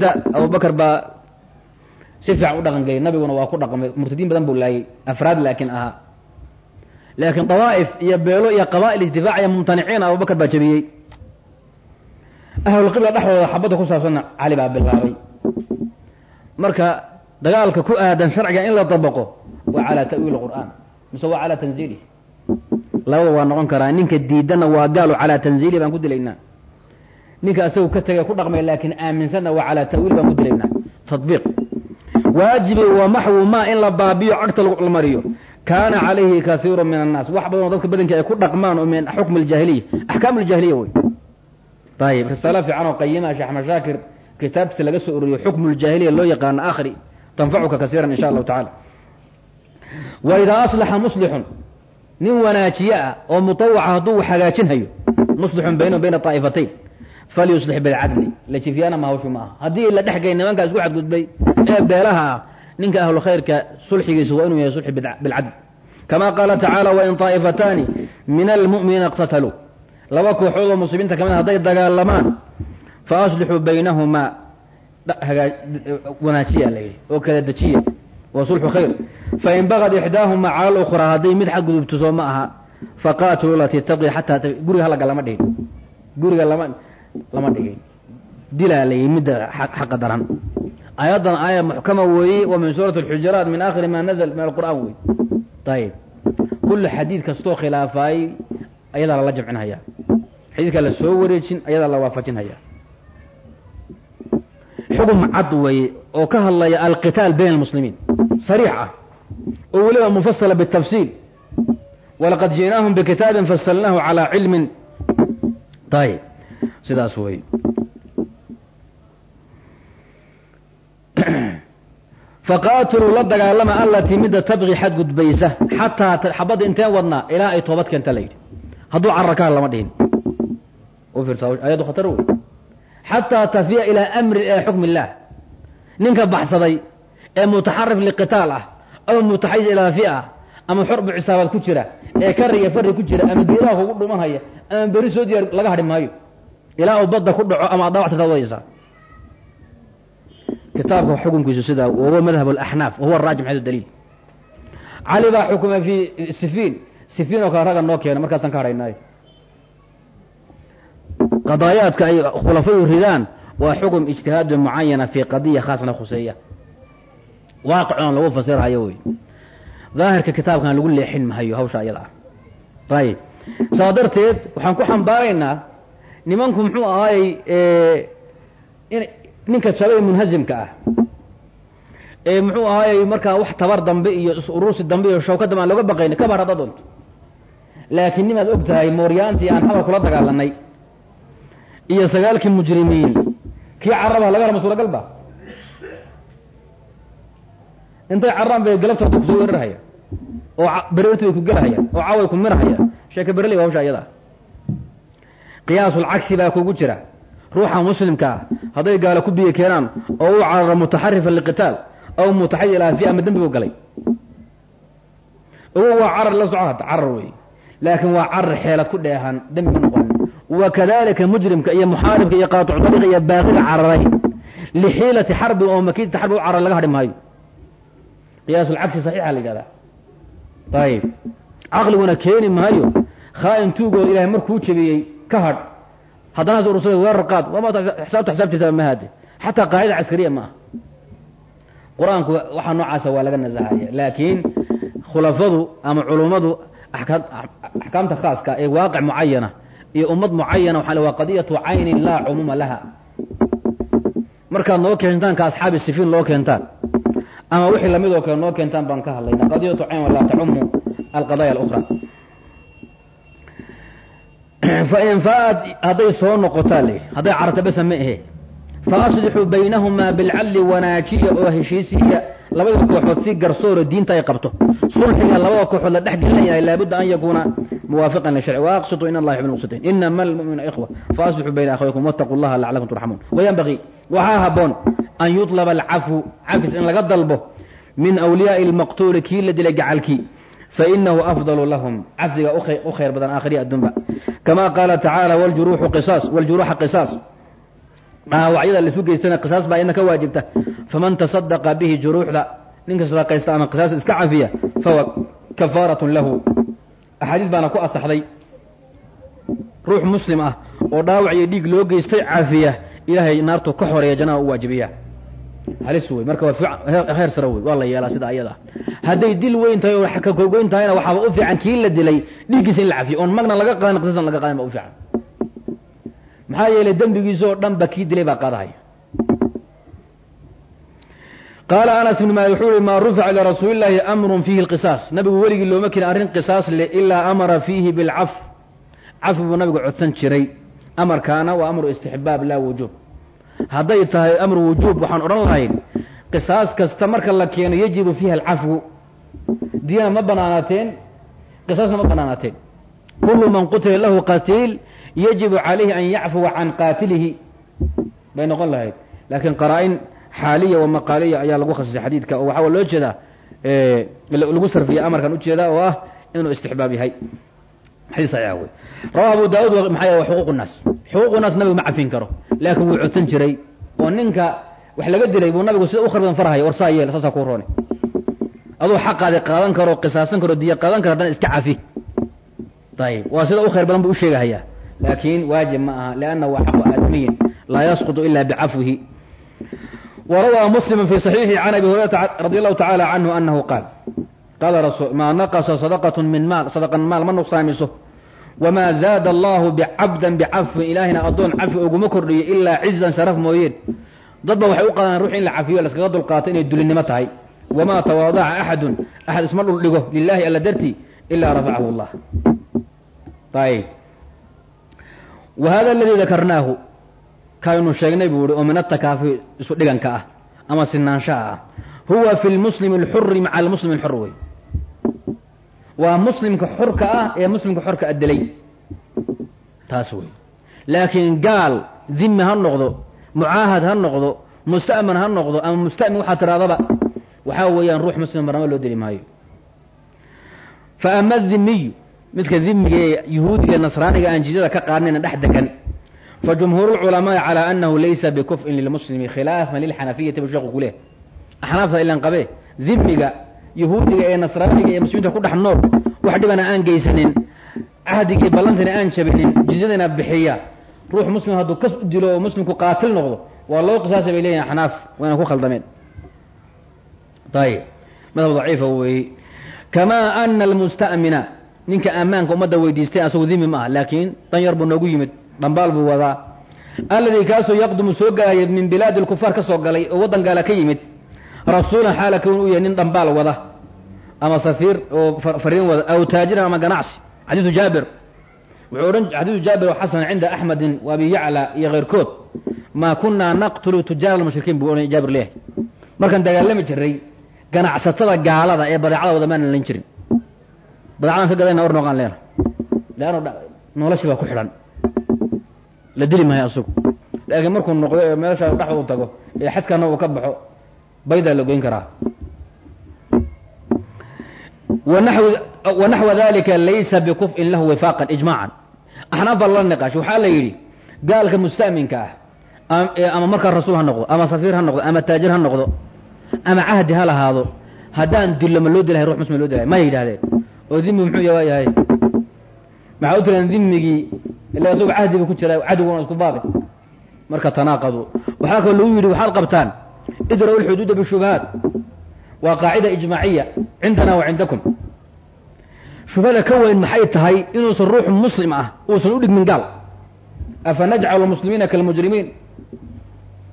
da abubakar baa si fiican u dhaqan gelay nabiguna waa ku dhaqmay. Murtadiin badan buu laayay. Afraad laakiin ahaa. Laakiin dawaa'if iyo beelo iyo qabaa'il isdifaacaya mumtaniciin abubakar baa jabiyey. Ahlulqibla dhexdooda xabadda ku saabsanna cali baa bilaabay. Marka dagaalka ku aadan sharciga in la dabaqo waa calaa ta'wiil qur'aan mise waa calaa tanziilih labada waa noqon karaa ninka diidana waa gaalo calaa tanziilih baan ku dilaynaa ninka asagu ka tegay ku dhaqmay laakiin aaminsanna waa calaa ta'wiil baan ku dilaynaa tadbiiq. Waajibi wa maxwu maa in la baabiyo cagta lagu culmariyo. Kaana calayhi kaiiru min annaas. Wax badanoo dadka badanka ay ku dhaqmaan oo min xukmi aljaahiliya. Axkaam aljaahiliya wey. Ayib risaala fiican oo qayima sheekh mashaakir kitaabtiisa laga soo ururiyo xukmu ljaahiliya loo yaqaano akhri tanfacuka kasiiran insha allahu tacala wa aslaxa muslixun nin wanaajiye ah oo mutawaca hadduu hagaajin muslixun baynahu bayna aa'ifatayn falyuslix bilcadli la jifyaana ma hawshu ma aha haddii la dhex gay nimankaa isku xadgudbay ee beelaha ah ninka ahlu khayrka sulxigiisu waa inuu yahay sulxi bilcadl kama qaala tacaala wain طaa'ifataani min almu'miniina اqtataluu laba kooxood oo muslimiinta ka mid hadday dagaalamaan fa aslixuu baynahumaa wanaajiya la yidhi oo kala dejiya waa sulxu khayr fain bagad ixdaahuma cala اlأkhraa hadday mid xadgudubto soo ma aha faqaatiluu latii taqi xataa guriga halaga lama dhihin guriga lama lama dhigin. Dilaa la xaqa daran. Aayaddan aaya muxkama weeye wa min suurati اlxujaraat min akhiri ma nazl min alqur'aan wey ayib kulli xadiid kastoo khilaafaayey ayadaa lala jamcinhayaa xadiidkaa la soo wareejin ayadaa la waafajinhayaa xukm cad weeye oo ka hadlaya alqitaal bayn almuslimiin. Sariix ah. Oo weliba mufasala bitafsiil walaqad ji'naahum bikitaabin fasalnaahu calaa cilmin. Ayib sidaas wey faqaatiluu la dagaalama allatii midda tabqi xadgudbaysa xataa xabadda inteen wadnaa ilaa ay toobad keenta la yidhi. Hadduu cararkaha lama dhihin. Ayadu khatar wey. Xataa tafiya ilaa amri ee xukmi illaah ninka baxsaday ee mutaxarif liqitaal ah ama mutaxayiz ilaa fi ah ama xorbu cisaabaad ku jira ee kariya fari ku jira ama geedaha kugu dhumanhaya ama beri soo diyaar laga hadhi maayo ilaa uu badda ku dhaco ama adawacta ka kitaabka xukunkiisu sidaa wahuwa madhab alaxnaaf wahuwa raajix maxayd daliil. Cali baa xukumay fi sifiin. Sifiin oo kale ragga noo keena markaasaan ka hadhaynaayo qadaayaadka ay khulafadu ridaan waa xukum ijtihaadun mucayana fii qadiya khaasna khuseeya waaqicon lagu fasirhayo wey. Daahirka kitaabkan lagu leexin mahayo hawsha ayada. Ah ayib saa darteed waxaan ku xambaaraynaa nimanku muxuu ahaayey ninka jabay munhazimka ah. Ee muxuu ahaayey markaa wax tabar dambe iyo is-uruursi dambe iyo shawka dambe aan looga baqayni kabar hadda doonto. Laakiin nimaad og tahay mooryaantii aan xamar kula dagaalanay iyo sagaalkii mujrimiin kii caraba laga rama suuragal ba? Intay carraan bay galabtooda ku soo weerarhaya oo bererti bay ku gelahayaan oo caway ku mirhayaan sheeke berley hawsha ayada qiyaasulcagsi baa kugu jira. Ruuxa muslimka ah hadday gaalo ku biyo keenaan oo u cararo mutaxarifan liqitaal aw mutaxayid ilaa fi ama dembigu galay. Ogo waa carar la soco hata carar wey laakiin waa carar xeelad ku dheehan dembi noqonin wa kadalika mujrimka iyo muxaaribka iyo qaatuc dariiqa iyo baaqiga cararay. Lixiilati xarbin oo makiidata xarbi u carar laga hadhi maayo. Qiyaasulcagsi saxiixa la yidhahdaa ayib caqliguna keeni maayo. Khaa'in tuugooda ilahay markuu jebiyey ka hadh haddana has urursada weerar qaad xisaabta xisaabtiisa ma haade xataa qaacida caskariya ma aha. Qur'aanku waxaa noocaasa waa laga nasahaya laakiin khulafadu ama culummadu axkaamta khaaska ee waaqic mucayana iyo ummad mucayana waxa waa qadiyatu caynin laa cumuuma laha. Markaad noo keentaan ka asxaabi sifiin loo keentaan ama wixii la mid oo kale noo keentaan baan ka hadlayna qadiyatu cayn laa tacumu alqadaya alأkhra fainfaad hadday soo noqotaa layidhi hadday cararta basa ma ahe fa aslixuu baynahumaa bilcadli wanaajiya oo heshiisiya labada kooxood si garsooro diinta ay qabto sulxiga labada kooxood la dhex gelan laabudda an yakuuna muwaafiqan lisharci waaqsituu in allah yuxib lmuqsitiin inama almu'minuuna ikhwa faaslixuu bayna akhwaykum wattaquu llaha lacalakum turxamuun wayanbagii waxaa habboon an yuطlaba alcafu cafis in laga dalbo min awliyaa'i almaqtuuli kii la dilay gacalkii fainahu afdalu lahum cafdiga u khayr badan kama qaala tacaala wljuruuxu qisaas wljuruuxa qisaas dhaawacyada laisu geystana qisaas baa iyadna ka waajibta faman tasadaqa bihi juruuxda ninka sadaqaysta ama qisaas iska cafiya fahuwa kafaaratun lahu axaadiis baana ku asaxday ruux muslim ah oo dhaawac iyo dhiig loo geystay cafiya ilaahay naartu ka xoreeya jannada u waajibiya halis wey marka waa heer sare wey waa la yeelaa sida ayada. Hadday dil weyn tahay oo kakogoyn tahayna waxaaba u fiican kii la dilay dhiiggiisa in la cafiyo. Oon magna laga qaadin qisaasna laga qaadin ba u fiican. Maxaa yeelay dembigiisa oo dhan ba kii dilay baa qaadahaya. Qaala anas ibn maalik wuxuu yihi maa rufica ila rasuuli llaahi amrun fiihi lqisaas nabigu weligii looma kelin arrin qisaas leh ilaa amara fiihi bilcaf. Cafi buu nabigu codsan jiray. Amarkaana waa amru istixbaab laa wujuub hadday tahay amru wujuub waxaan odhan lahayn qisaas kasta marka la keeno yajibu fiiha alcafwu. Diyana ma banaanaateen qisaasna ma banaanaateen. Kullu man qutila lahu qatiil yajibu calayhi an yacfuwa can qaatilihi. Bay noqon lahayd. Laakiin qaraa-in xaaliya wa maqaaliya ayaa lagu khasisay xadiidka oo waxaa loo jeedaa lagu sarfiyay amarkan u jeedaa oo ah inuu istixbaab yahay xadiis ayaa wey rawahu abu daawud maxaa wa xuquuq naas? Xuquuq naas nabigu ma cafin karo laakiin wuu codsan jiray oo ninka wax laga dilay buu nabigu sida u kharbadan farhaya warsaa yeel saasaa kuu roonay. Aduu xaqaadi qaadan karo qisaasan karo diya qaadan karo haddana iska cafi. Ayib waa sida u khayr badan bu u sheegahayaa laakiin waajib ma aha lianna waa xaqu aadamiyin laa yasqutu ila bicafwihi wa rawaa muslimu fi saxiixi can abi hurayrata radi allahu tacaala canhu anahu qaal maa naqasa sadaqatu min maal sadaqan maal ma nuqsaamiso wamaa zaada allaahu bicabdan bicafwin ilaahina addoon cafi uguma kordhiyo ilaa cizan sharaf mooyeen dad ba waxay u qadaan ruux in la cafiyo laskaga dulqaato inay dulinimo tahay wamaa tawaadaca axadun axad isma dhuldhigo lilaahi alla darti ilaa rafacahu allah ayb wa hada aladii dakarnaahu kaynu sheegnay buu ihi oo min atakaafi isu dhiganka ah ama sinaanshaha ah huwa fi lmuslimi waa muslimka xurka ah ee muslimka xorka adelay taas wey laakiin gaal dimi ha noqdo mucaahad ha noqdo musta'man ha noqdo ama musta'min waxaa tiraadaba waxaa weeyaan ruux muslim marnamo loo deli maayo. Fa ama adimiyu midka dimiga ee yuhuudiga nasraaniga aan jizyada ka qaadnayna dhex degan fajumhuur اlculamaai calى anahu laysa bikuf'in lilmuslimi khilaafan lilxanafiyati bu sheeku ku axnaafta ilan qabee dimiga yahuudiga ee nasraaniga ee muslimiinta ku dhex nool wax dhibana aan geysanin cahdigii ballantina aan jabinin jizyadana bixiya. Ruux muslim hadduu kas u dilo oo muslimku qaatil noqdo waa loo qisaasay bay leeyihiin axnaaf wayna ku khaldameen. Ayib madhab daciifa weeye kamaa ana almusta'mina ninka ammaanka ummadda weydiistay asagu dimi ma ah laakiin dan yar buu noogu yimid dhambaal buu wadaa. Alladii kaasoo yaqdumu soo galaya min bilaadi lkufaar ka soo galay oo waddan gaala ka yimid rasuulan xaala kawn u yahay nin dhambaal wada ama safiir oo fariin wada aw taajiran ama ganacsi. Xadiidu jaabir. Wuxuu odhan xadiidu jaabir oo xasan cinda axmedin wa abi yacla iyo keyrkood maa kunaa naqtulu tujaara almushrikiin buu odhan jaabir leeyahay. Markaan dagaalami jiray ganacsatada gaalada ee badeecada wada maanan lan jirin. Badeecadan ka gadayna or nooqaan leena leanno noloshii baa ku xidhan. La dili maayo asagu. Laakiin markuu noqdo ee meesha dhexda u tago ee xadkana uu ka baxo baydaa la goyn karaa. Wanaxwa dalika laysa bikuf'in lahu wifaaqan ijmaacan axnaaf baa lala niqaash waxaa la yidhi gaalka musta'minka ah ama markaa rasuul ha noqdo ama safiir ha noqdo ama taajir ha noqdo ama cahdi ha lahaado haddaan dillo ma loo dilahay rux muslim loo dilahay maya yidhahdeen oo dimi muxuu ya yahay. Maxaa u tiran dimigii ila isagoo cahdiba ku jira cadiguna isku baabi. Marka tanaaqadu waxaa kaloo lagu yidhi waxaad qabtaan idra'u lxuduuda bishubahaat waa qaacida ijmaaciya cindana wa cindakum shubhada ka weyn maxay tahay inuusan ruux muslim ah uusan u dhigmin gaal afa najcalu muslimiina kalmujrimiin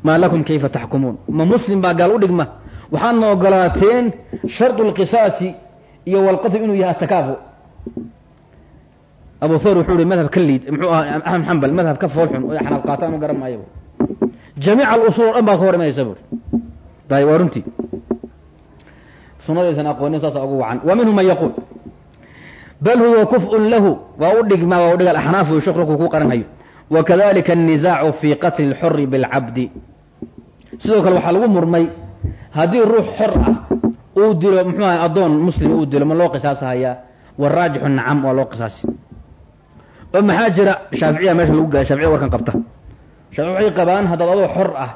maa lakum kayfa taxkumuun ma muslim baa gaal u dhigma waxaadna ogolaateen shardu lqisaasi iyo walqatl inuu yahay atakaafu abu thawr wuxuu ihi madhab ka liid muxuu ahaa axmed xambal madhab ka foolxun oo xanaaf qaataan ma garan maayo jamiica alusuul o dhan baa ka hormanaysa buuri dayib waa runtii sunadaysan aqoonin saasa ugu wacan wa minhum man yaquul bal huwa kufun lahu waa u dhigmaa waa u dhiga axnaaf wey shukhrku ku qaranhayo wakadalika annisaacu fii qatli اlxuri biاlcabdi sidoo kale waxaa lagu murmay haddii ruux xor ah uu dilo muxuu aha addoon muslim uu dilo ma loo qisaasahayaa waraajixu nacam waa loo qisaasi oo maxaa jira shaaficiya meesha lagu gaay shaaficiya warkan qabta shaafici waxay qabaan haddaad adoo xor ah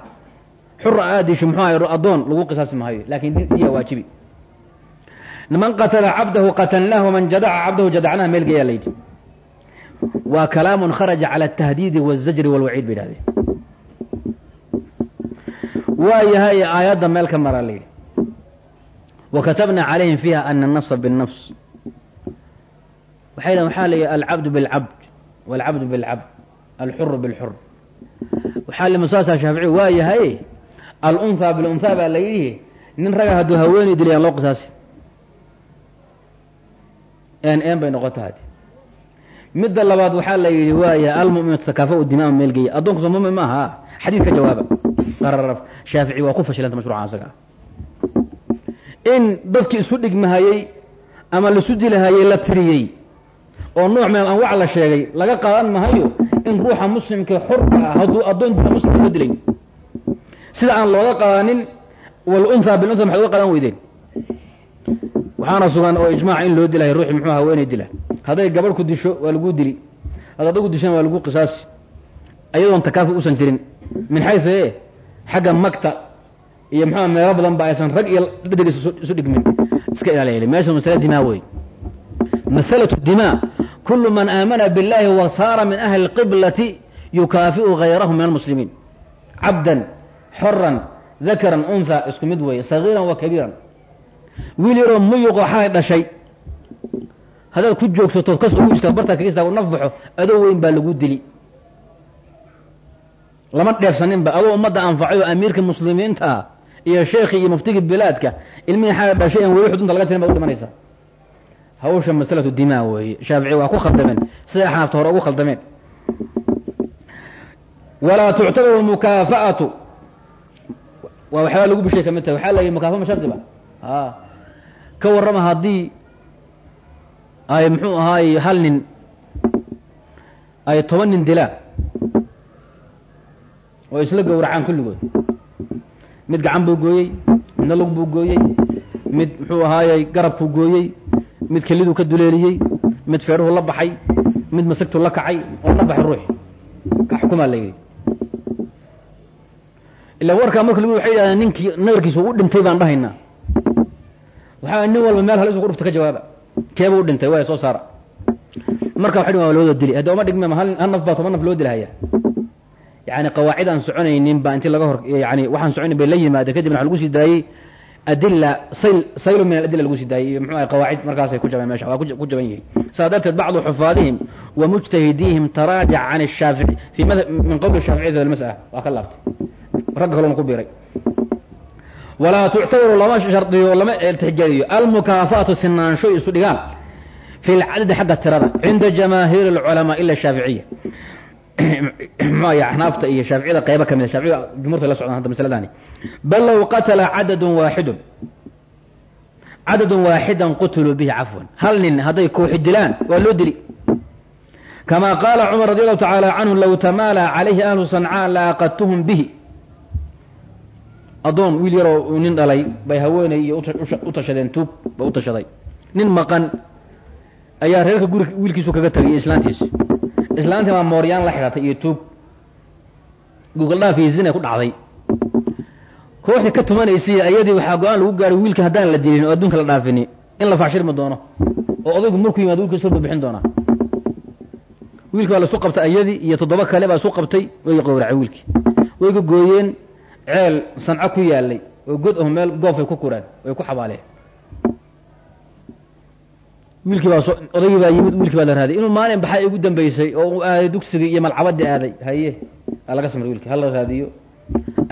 xura aad disho muxuu ahay addoon lagu qisaasi maayo laakin diya waajibi man qatala cabdahu qatalnaahu man jadaca cabdahu jadacnaha meel geeyaa layidhi waa kalaamun kharaja cala altahdiidi wاzajri wاlwaciid bay idhahdeen waa yahay aayadda meel ka maraa layidhi wakatabna calayhim fiiha ana الnafsa bالnafs waxay dhahen waxaa layihi alcabdu biاlcabd wاlcabdu biاlcabd alxuru biاlxur waxaa li musaasa shaafici waa yahay alunhaa bilunhaa baa la yidhi nin raga hadduu haweenay dilay aan loo qisaasin en en bay noqon tahay midda labaad waxaa la yidhi waaya almumin takaafa dimaa meel geeya. Addoonku soo mumin maaha? Xadiid ka jawaaba. Qararaf shaafici waa ku fashilanta mashruuca asaga in dadki isu dhigmahayey ama laisu dilahayey la tiriyey oo nooc min alanwac la sheegay laga qaadan mahayo in ruuxa muslimka xorka ah hadduu addoon dila muslimka dilay sida aan looga qaadanin walunhaa bilunha maxad uga qaadan weydeen? Waxaana sugan oo ijmaaca in loo dilahay ruuxi muxuu haweenay dila. Hadday gabadh ku disho waa laguu dili. Haddaad agu dishana waa lagu qisaasi. Ayadoon takaafu usan jirin. Min xaysu e xagga magta iyo muxua meelo badan ba aysan rag iyo dhedheg isu dhigmin. Iska ilaaliya meesha masale dimaa wey masalatu dimaa kulu man aamana biاllahi wa saara min ahli اlqiblati yukaafi'u gayrahu min almuslimiin cabdan xoran dakaran unha isku mid weeye sagiiran wa kabiiran wiil yaroo muyuqoo xalay dhashay haddaad ku joogsatood kas ugu istaag bartaa kaga istaago naf baxo adoo weyn baa lagu dili lama dheefsaninba adoo ummadda anfacay oo amiirka muslimiinta iyo sheekhii iyo muftigii bilaadka ilmihii xalay dhashay aan weli xudunta hawsha masalatu dimaa weeye. Shaafici waa ku khaldameen. Siday xanaafta hore ugu khaldameen. Walaa tuctabaru mukaafa'atu waa waxyaaba lagu bishay ka mid tahay. Waxaa la yidhi mukaafa ma shardi ba. A ka warrama haddii ay muxuu ahaay hal nin ay toban nin dilaan oo isla gowracaan kulligood mid gacan buu gooyey midna lug buu gooyey mid muxuu ahaayey garabkuu gooyey mid keliduu ka duleeliyey mid feedhuhu la baxay mid masagtuu la kacay oo la baxay ruux ka xukumaa la yidhi. Ila warkaa marka lagu waxay yidhahdeen ninkii nabarkiisu u dhintay baan dhahaynaa. Waxaa nin walba meel hal isugu dhufta ka jawaaba. Keeba u dhintay waay soo saara. Marka waxay waa looda dili. Haddi oma dhigme hal naf baa toban naf loo dilahaya. Yani qawaacid aan soconaynin baa intii laga hor yani waxaan soconayn bay la yimaadeen. Kadibna waxa lagu sii daayey adila sayl saylu min aladila lagu sii daayey iyo muxuu ahay qawaacid markaasay ku jabeen mesha waa ku jaban yihiin saa darteed bacdu xufaadihim wa mujtahidiihim taraajac can الshaafici fi madhab min qowli shaafici fi masala waa ka laabtay ragga kalona ku biiray walaa tuctabaru lama shardiyo lama tixgeliyo almukaafa'atu sinaansho isu dhigaan fi lcadadi xagga tirada cinda jamaahiir اlculamaa ila shaaficiya mxuay axnaafta iyo shaaficiyada qaybo ka mid shaaficiyada jumhurta la socdaan hadda masaladani. Bal low qatala cadadun waaxidun cadadun waaxidan qutiluu bihi cafwan. Hal nin hadday kooxi dilaan waa loo dili kama qaala cumar radi allahu tacaala canhu low tamaala calayhi ahlu sancaa la aqadtuhum bihi. Addoon wiil yaroo nin dhalay bay haweenay iyo u tashadeen tuug ba u tashaday. Nin maqan ayaa reerka guri wiilkiisu kaga tagay iyo islaantiisi islaantii baa mooryaan la xidhatay iyo tuug guugal zina ku dhacday. Kooxdii ka tumanaysay ayadii waxaa go'aan lagu gaaray wiilka haddaan la dilin oo adduunka la dhaafini in la faxshirmi doono oo odaygu markuu yimaado wilka soo bixin doonaa. Wiilki baa laisu qabtay ayadii iyo toddoba kale baa isu qabtay way qowracay wiilkii. Way ka gooyeen ceel sanco ku yaalay oo god aho meel goofay ku kuraan way ku xabaaleen wiilkii baa odaygii baa yimid wiilkii baa la raaday inuu maalin baxay ugu dambaysay oo uu aaday dugsigii iyo malcabadii aaday. Haye laga samray wiilkii hala raadiyo.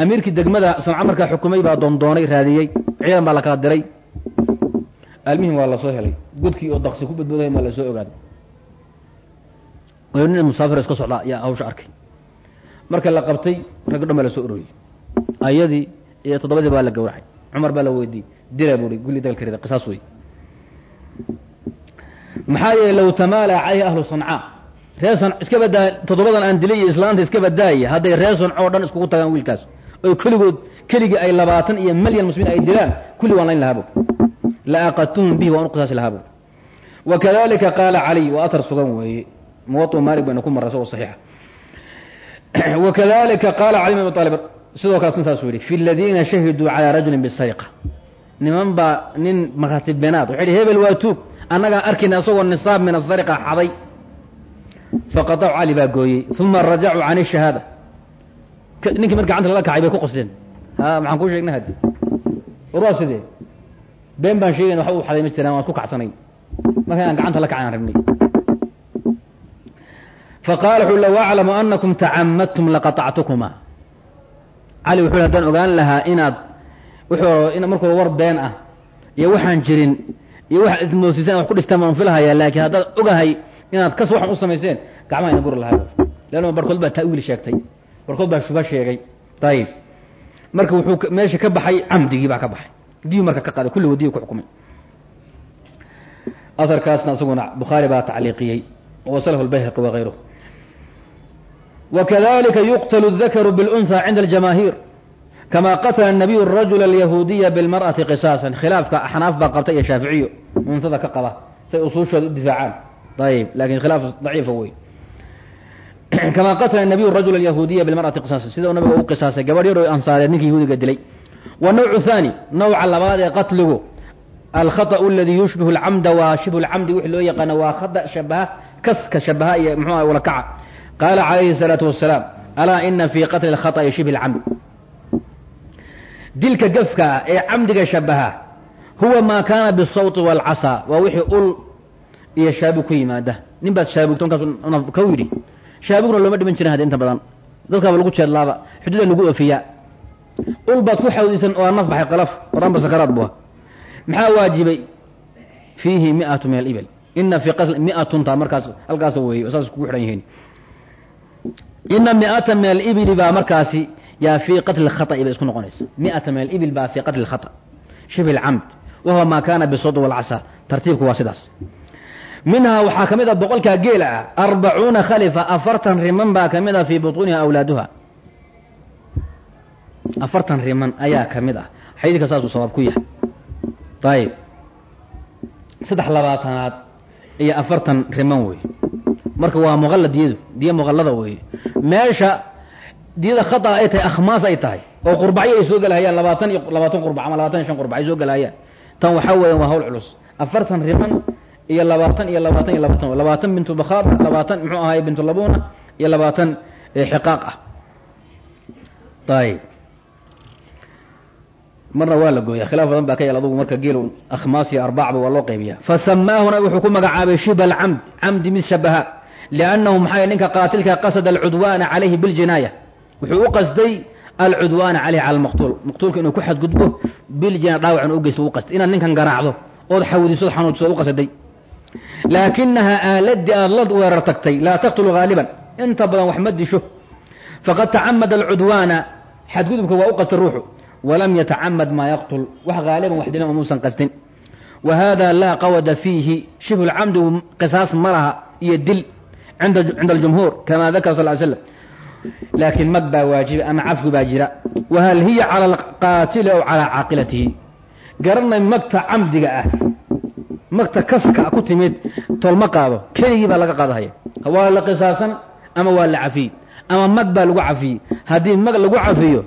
Amiirkii degmada sanco markaa xukumay baa doondoonay raadiyey. Ciidan baa la kala diray. Almihim waa la soo helay. Godkii oo daqsi ku badbooday maa la soo ogaaday nin musaafir iska socdaa yaa hawsha arkay. Marka la qabtay ragga dhan baa la soo uroriyey ayadii iyo toddobadii baa la gawracay. Cumar baa la weydiiyey dila buuhi gulli dagalka rida qisaas wey maxaa yeele low tamaala calayhi ahlu sancaa san iska badaa toddobadan aan dilay islaanta iska badaaya hadday reer sanco oo dhan iskugu tagaan wiilkaas. Oy keligood keligii ay labaatan iyo malyan muslimiin ay dilaan kulli waan layn lahaabo la aqadtuhum bihi waan u qisaasi lahaabo wa kadalika qaala caliy waa atar sugan weeye. Muwaطu maalik baynu ku marray isagoo saxiixa. Wakadalika qaala cali bn abi aalib sidoo kale asna saasuu yidhi fi ladiina shahiduu calaa rajulin bisariqa niman baa nin markhaati beenaad wuxuu yidhi hebel waa tuug annagaa arkayna isagoo nisaab min asariqa xaday. Faqadacu cali baa gooyey uma rajacuu can ishahaada ninkii mar gacanta lala kacay bay ku qosleen maxaan kuu sheegna haddi war sidee? Been baan sheegayna waxba u xaday ma jiraan waan isku kacsanayn. Marka inaan gacanta la kacay aan rabnay. Faqaala wuxuu low aclamu anakum tacamadtum laqatactukuma cali wuxuu haddaan ogaan lahaa inaad wuxuu markuu war been ah iyo waxaan jirin iyo waxaad ismoosiseen wax ku dhistaan baan filahayaa laakiin haddaad ogahay inaad kas waxan u samayseen gacmaha ina guri lahaa leanna barkood baa ta'wiil sheegtay barkood baa shuba sheegay ayib marka wuxuu meesha ka baxay camdigii baa ka baxay diyu marka ka qaaday kulligood diyu ku xukumay aharkaasna isaguna bukhaari baa tacliiqiyey wawasalahu lbayhaqi wakayruh وkذلika يqتل الذkر بالأنثى عnda الجamاهير كama qatla النaبي الرaجuل اليahuudiya bالmarأaةi qisاaصا khilaafka axnaaf baa qabta iyo shaaficiyo untada ka qaba say usuushooda u difaacaan ayb lakin khilaaf ضaciifa wey kama qatla النabiy الraجuل اليahuudiya bالmarأaةi qisاaصا sida uu nabiga u qisaasay gabadh yar oo ansaareed ninkii yahuudiga dilay والنوع الثاني nawca labaad ee qatligu alkhaطأ اladي yushbه الcamda waa shibه اlcamdi wixi loo yaqaano waa khada shabaha kaska shabaha iyo mxuah wala kaca qaala calayhi الsalaaةu wasalaam alaa ina fii qatli اlkhaطأi shibhi اlcamd dilka gafka ah ee camdiga shabaha huwa maa kaana bالsawti wاlcasaa waa wixii ul iyo shaabug ku yimaada nin baad shaabugto markaas kau yidhi shaabugna looma dhiman jirin hadda inta badan dadkaaba lagu jeedlaaba xududa lagu ofiyaa ul baad ku xawdisan oo naf baxay qalaf oraanba sakaraad bua maxaa waajibay fiihi miatu min alibl ina fii qatl miatunta markaas halkaas weeye saas kugu xidhan yihiin ina miata min alibili baa markaasi yaa fii qatli اkhaطأi bay isku noqonaysa miata min alibil baa fii qatli اkhaطأ shibh اlcamd wahuwa maa kaana bisawd wاlcasa tartiibku waa sidaas minhaa waxaa ka mid a boqolkaa geela ah arbacuuna khalifa afartan riman baa ka mid a fii buطuuniha awlaaduha afartan riman ayaa ka mid ah xadiidka saasuu sabaab ku yahay ayib saddex labaatanaad iyo afartan riman wey marka waa muqalla diyadu diya muqallada weeye meesha diyada khata ay tahay akhmaas ay tahay. Oo qurbacyo ay soo gelahayaan labaatan iyo labaatan qurbac ama labaatan shan qurbac ay soo gelahayaan tan waxaa weeyaan waa hawl culus. Afartan riman iyo labaatan iyo labaatan iyo labaatan. Labaatan bintu bakhaar labaatan muxuu ahaay bintu labuna iyo labaatan xiqaaq ah. Ayib marna waa la gooya khilaaf badan baa ka yael adugu marka geelu akhmaas iyo arbacba waa loo qaybiya fasamaahuna wuxuu ku magacaabay shiba alcamd camdi mid shabaha liannahu maxaa ninka qaatilka qasada alcudwaana calayhi biljinaaya wuxuu u qasday alcudwaana caleyhi cala almaqtuul. Maqtuulka inuu ku xadgudbo biljina dhaawacan u geysto u qastay inaad ninkan garaacdo ood xawdisood xanuujisood u qasaday laakinahaa aaladii aad la weerar tagtay. Laa taqtulu haaliban inta badan wax ma disho. Faqad tacamada alcudwaana. Xadgudubka waa u qastay ruuxu. Walam yatacamad maa yaqtul. Wax haaliban wax dilan umuusan qastin wa hada laa qawada fiihi. Shibhu lcamdi qisaas ma iyo dil cinda aljumhuur kama dakara sal ly slam laakiin mag baa waajiba ama cafgi baa jira wahal hiya cala alqaatili aw calaa caaqilatihi garanay magta camdiga ah magta kaska ku timid tolma qaado keligii baa laga qaadahaya waa la qisaasan ama waa la cafiyey ama mag baa lagu cafiyey haddii mag lagu cafiyo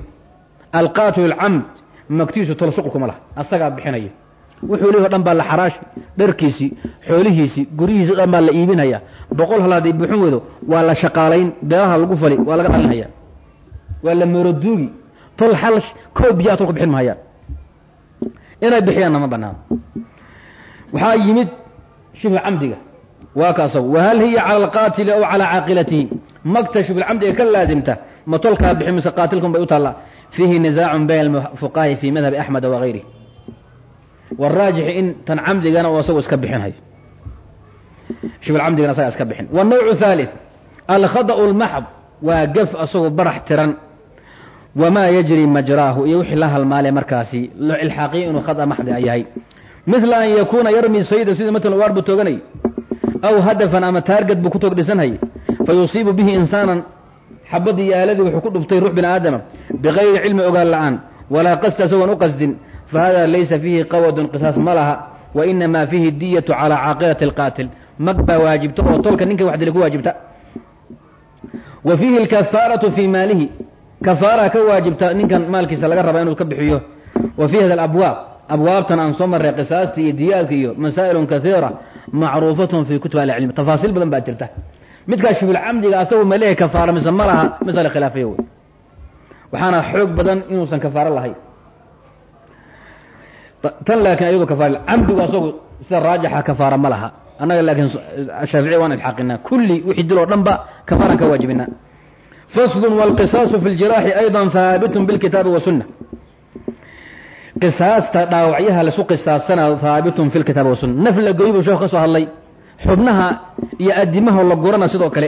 alqaatilu alcamd magtiisu tol shuqulkuma laha asagaa bixinaya wuxuu o dhan baa la xaraashi dharkiisii xoolihiisii guryihiisi o dhan baa la iibinaya. Boqol hal hadday buuxin weydo waa la shaqaalayn beeraha lagu fali waa laga dhalinhaya waa la mooroduugi tol xal koob biyaa tolka bixin mahayaan inay bixiyaanna ma banaano waxaa yimid shibhu camdiga. Waa ka wahal hiya cala alqaatili aw calaa caaqilatihi? Magta shibhulcamdiga ka laasimta ma tolkaa bixin mise qaatilkun bay u taallaa. Fiihi nizaacun bayna alfuqahi fi madhabi axmed wagayrih waraajixi in tan camdigana u asagu iska bixinhayo shibulcamdigana asaga iska bixin. Wannawcu thalith alkhada'u lmaxd waa gaf asagoo barax tiran. Wamaa yajri majraahu iyo wixii la halmaale markaasi ilxaaqiyo inuu khada maxdi a yahay. Midla an yakuuna yarmi sayda sida matalan waar buu tooganay aw hadafan ama taargad buu ku toog dhisanhayay fa bihi insaanan xabadii aaladii wuxuu ku dhuftay ruux bini aadama bigayri cilmi ogaan la'aan walaa qasdi asagoon u qasdin fahada laysa fiihi qawadun qisaas ma laha wa inamaa fiihi diyatu calaa caaqilati alqaatil mag baa waajibta oo tolka ninka wax dila ku waajibta wa fiihi alkafaaratu fii maalihi kafaara ka waajibta ninkan maalkiisa laga raba inuu ka bixiyo wa fii hada alabwaab abwaabtan aan soo marray qisaasta iyo diyaadka iyo masaa'ilun kaiira macruufatun fii kutub ahlicilm tafaasiil badan baa jirta midkaa shibulcamdiga asagu ma leeyahay kafaara mise ma laha masale khilaafiya wey waxaana xoog badan inuusan kafaaro lahayn tan laakiin ayado kafaar camdigu asagu sida raajixa kafaara ma laha annaga laakiin shaaficiya waan ilxaaqinaa kulli wixii dil oo dhan ba kafaaraan ka waajibinaa faslun wاlqisaasu fi اljiraaxi ayضa haabitun biاlkitaabi wasunna qisaasta dhaawacyaha lasu qisaasana haabitun fi lkitaabi wasunna naf la goy buu sheekhu ka soo hadlay xubnaha iyo adimaha la gurana sidoo kale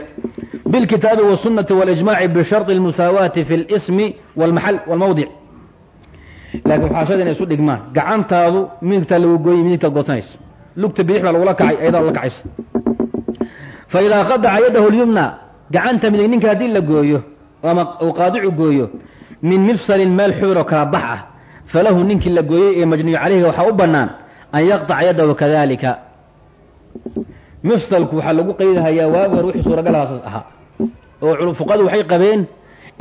bilkitaabi wالsunati wاlijmaci bisharطi اlmusaawaati fi اlsmi wاlmaxal wاlmawdic laakiin waxaa shada inay isu dhigmaan. Gacantaadu midigtaa lagu gooyey midigtaad goosanaysa lugta bidix baa lagula kacay ayadaa la kacaysa fa idaa qadaca yadahu lyumna gacanta midig ninka haddii la gooyo ama uu qaadicu gooyo min mifsalin meel xubin oo kala bax ah falahu ninkii la gooyey ee majnuuc calayhiga waxaa u bannaan an yaqطaca yadahu kadalika mifsalku waxaa lagu qaydahayaa waagi hor wixii suuragalahaas ahaa oo fuqadu waxay qabeen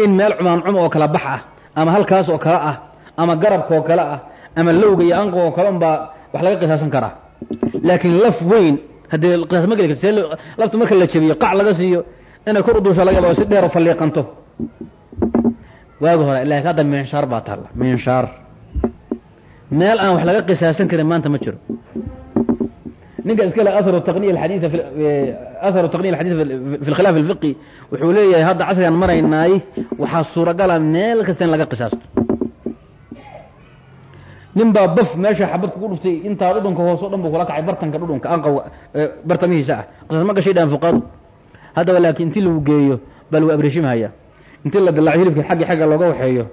in meel cumancum oo kala bax ah ama halkaas oo kale ah ama garabka oo kale ah ama lowga iyo anqa kale unbaa wax laga qisaasan karaa. Laakiin laf weyn haddii qisaas ma geli karta see lafta marka la jabiyo qac laga siiyo inay kor u laga yaba si dheer falliiqanto waagi hore laakiin hadda minshaar baa taalla minshaar meel aan wax laga qisaasan karin maanta ma jiro. Ninka iska le aharu taqniya alxadiida aharu taqniya alxadiid fi lkhilaaf alfiqi wuxuu leeyahay hadda casrigaan maraynaay waxaa suuragala meel kasta laga qisaasto nin baa baf meesha xabad kugu dhuftay intaa dhudhunka hoos o dhan buu kula kacay bartanka dhudhunka anqawga bartamihiisa ah. Qisaas ma gashay dhahan fuqaadu haddaba laakiin intii lagu geeyo baa lagu abreshimhaya intii la dilaaco hilibka xaggi xagga looga waxeeyo.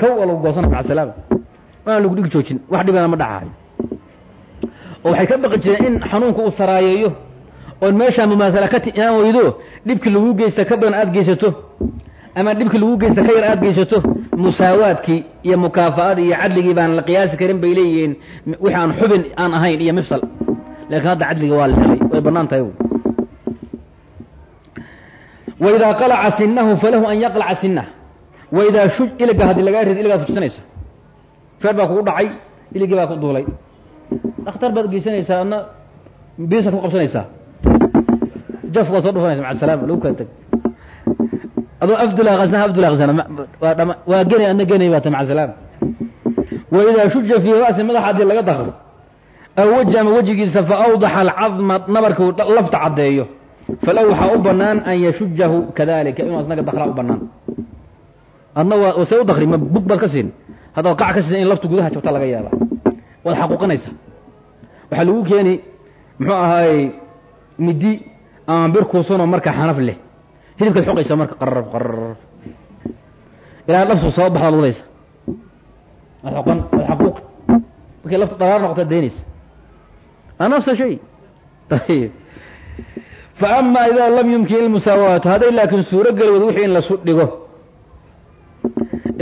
Kow waa lagu goosana maca salaama waan lagu dhig joojin wax dhibana ma dhacahayo oo waxay ka baqi jireen in xanuunka uu saraayeeyo oon meeshaa mumaasala ka inaan weydo dhibkii lagu geysta ka badan aada geysato ama dhibkii lagu geysta ka yar aada geysato musaawaadkii iyo mukaafa'adii iyo cadligii baan la qiyaasi karin bay leeyihiin. Aan xubin aan ahayn iyo mifsal laakiin hadda cadliga waa la helay. Way bannaan tahay waidaa qalaca sinahu falahu an yaqlaca sinah waidaa shuj iliga haddii lagaa rid iligaad fujsanaysa feer baa kugu dhacay iligii baa ku duulay. Dhakhtar baad geysanaysaa adna biisaad ku qabsanaysaa. Jafku waad soo dhufanaysa maca salaama lagu kala teg adoo afdula asna afdula asna waa genay adna genay baa ta maca salaama waidaa shuja fii ra'si madaxa haddii laga dakro aw weji ama fa awdaxa alcadma nabarka uu lafta caddeeyo. Falow waxaa u bannaan an yashujahu kadalika inuu asnaga dakraa u bannaan. Adna waa see u dakri ma bug baad ka siin. Qac ka in laftu gudaha jabta laga yaaba waad xaquuqinaysaa. Waxaa lagu keeni muxuu ahaayey midi ama bir kuusanoo marka xanaf leh hilibkaad xoqaysa marka qararaf qararaf. Ilaa laftu soo baxdaad wadaysa waad xoqan waad xaquuq markay laftu dharaar noqota daynaysa waa nafsa shay. Ayib fa ama idaa lam yumkin ilmusaawaatu hadday laakiin suuro geli wad wixii in lasu dhigo